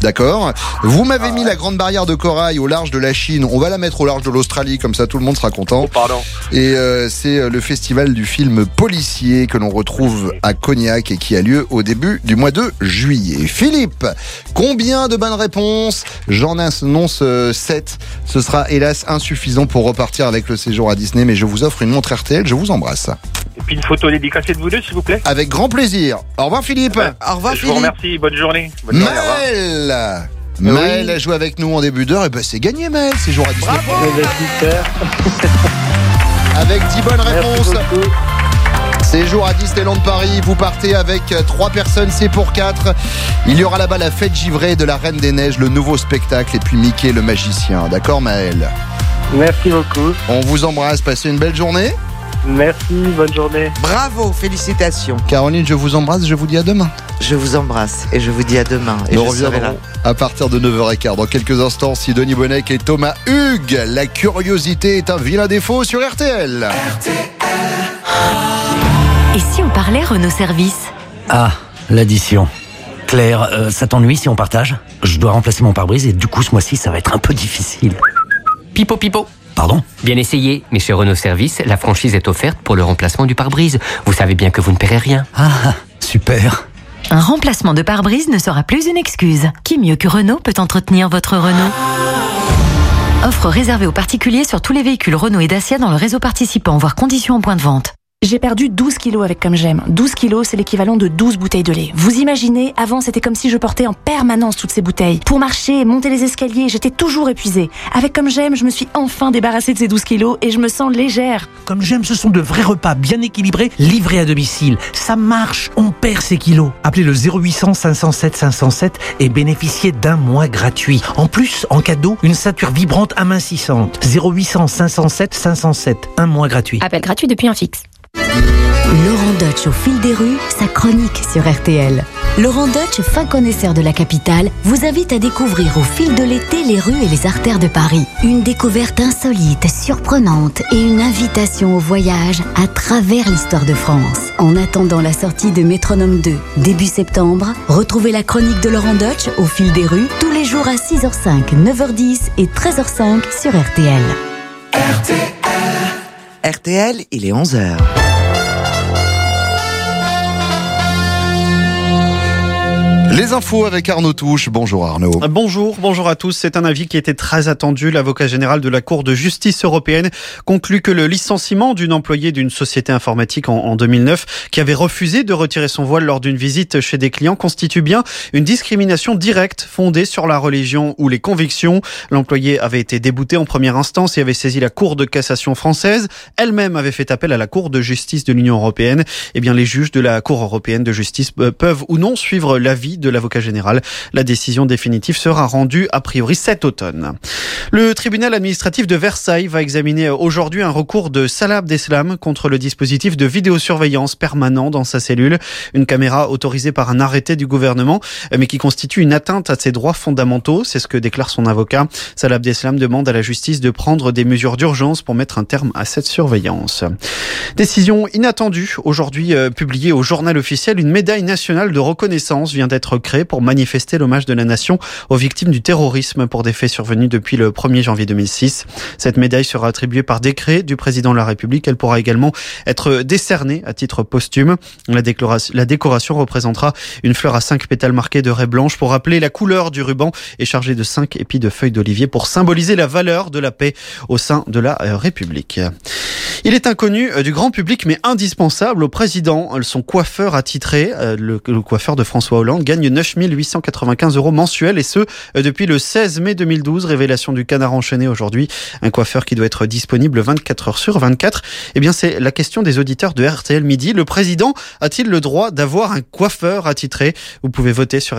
D'accord Vous m'avez mis la grande barrière de corail au large de la Chine. On va la mettre au large de l'Australie, comme ça tout le monde sera content. Oh, pardon. Et c'est le festival du film policier que l'on retrouve à Cognac et qui a lieu au début du mois de juillet. Philippe, combien de bonnes réponses J'en annonce 7. Ce sera hélas insuffisant pour repartir avec le séjour à Disney, mais je vous offre une montre RTL, je vous embrasse. Et puis une photo dédicacée de vous deux, s'il vous plaît. Avec grand plaisir. Au revoir Philippe. Au revoir Je vous Philippe. remercie. Bonne journée. Bonne journée. Maël Maël a joué avec nous en début d'heure, et ben c'est gagné Maël, séjour à Disney. Eh super. Avec 10 bonnes réponses. Merci beaucoup. Séjour à Disneyland Paris, vous partez avec trois personnes, c'est pour quatre. Il y aura là-bas la fête givrée de la Reine des Neiges, le nouveau spectacle, et puis Mickey le magicien. D'accord Maël Merci beaucoup. On vous embrasse, passez une belle journée. Merci, bonne journée. Bravo, félicitations. Caroline, je vous embrasse, je vous dis à demain. Je vous embrasse et je vous dis à demain. Et Nous je là. reviendrons à partir de 9h15. Dans quelques instants, Sidonie Bonnec et Thomas Hugues. La curiosité est un vilain défaut sur RTL. Et si on parlait Renault Service? Ah, l'addition. Claire, euh, ça t'ennuie si on partage? Je dois remplacer mon pare-brise et du coup ce mois-ci ça va être un peu difficile. Pipo pipo. Pardon? Bien essayé, mais chez Renault Service, la franchise est offerte pour le remplacement du pare-brise. Vous savez bien que vous ne paierez rien. Ah, super. Un remplacement de pare-brise ne sera plus une excuse. Qui mieux que Renault peut entretenir votre Renault Offre réservée aux particuliers sur tous les véhicules Renault et Dacia dans le réseau participant, voire conditions en point de vente. J'ai perdu 12 kilos avec Comme J'aime. 12 kilos, c'est l'équivalent de 12 bouteilles de lait. Vous imaginez, avant, c'était comme si je portais en permanence toutes ces bouteilles. Pour marcher, monter les escaliers, j'étais toujours épuisée. Avec Comme J'aime, je me suis enfin débarrassée de ces 12 kilos et je me sens légère. Comme j'aime, ce sont de vrais repas bien équilibrés, livrés à domicile. Ça marche, on perd ses kilos. Appelez le 0800 507 507 et bénéficiez d'un mois gratuit. En plus, en cadeau, une ceinture vibrante amincissante. 0800 507 507, un mois gratuit. Appel gratuit depuis un fixe. Laurent Deutsch au fil des rues, sa chronique sur RTL. Laurent Deutsch, fin connaisseur de la capitale, vous invite à découvrir au fil de l'été les rues et les artères de Paris. Une découverte insolite, surprenante et une invitation au voyage à travers l'histoire de France. En attendant la sortie de Métronome 2, début septembre, retrouvez la chronique de Laurent Deutsch au fil des rues tous les jours à 6h05, 9h10 et 13h05 sur RTL. RTL, il est 11h. Les infos avec Arnaud Touche. Bonjour Arnaud. Bonjour, bonjour à tous. C'est un avis qui était très attendu. L'avocat général de la Cour de justice européenne conclut que le licenciement d'une employée d'une société informatique en, en 2009 qui avait refusé de retirer son voile lors d'une visite chez des clients constitue bien une discrimination directe fondée sur la religion ou les convictions. L'employé avait été débouté en première instance et avait saisi la Cour de cassation française. Elle-même avait fait appel à la Cour de justice de l'Union européenne. Eh bien, les juges de la Cour européenne de justice euh, peuvent ou non suivre l'avis de l'avocat général. La décision définitive sera rendue a priori cet automne. Le tribunal administratif de Versailles va examiner aujourd'hui un recours de Salah Abdeslam contre le dispositif de vidéosurveillance permanent dans sa cellule. Une caméra autorisée par un arrêté du gouvernement, mais qui constitue une atteinte à ses droits fondamentaux. C'est ce que déclare son avocat. Salah Abdeslam demande à la justice de prendre des mesures d'urgence pour mettre un terme à cette surveillance. Décision inattendue. Aujourd'hui euh, publiée au journal officiel, une médaille nationale de reconnaissance vient d'être créée pour manifester l'hommage de la nation aux victimes du terrorisme pour des faits survenus depuis le 1er janvier 2006. Cette médaille sera attribuée par décret du président de la République. Elle pourra également être décernée à titre posthume. La, la décoration représentera une fleur à cinq pétales marqués de raie blanche pour rappeler la couleur du ruban et chargée de cinq épis de feuilles d'olivier pour symboliser la valeur de la paix au sein de la euh, République. Il est inconnu euh, du grand public mais indispensable au président. Son coiffeur attitré, euh, le coiffeur de François Hollande, gagne 9 895 euros mensuels et ce euh, depuis le 16 mai 2012. Révélation du canard enchaîné aujourd'hui. Un coiffeur qui doit être disponible 24 heures sur 24. Eh bien, c'est la question des auditeurs de RTL Midi. Le président a-t-il le droit d'avoir un coiffeur attitré? Vous pouvez voter sur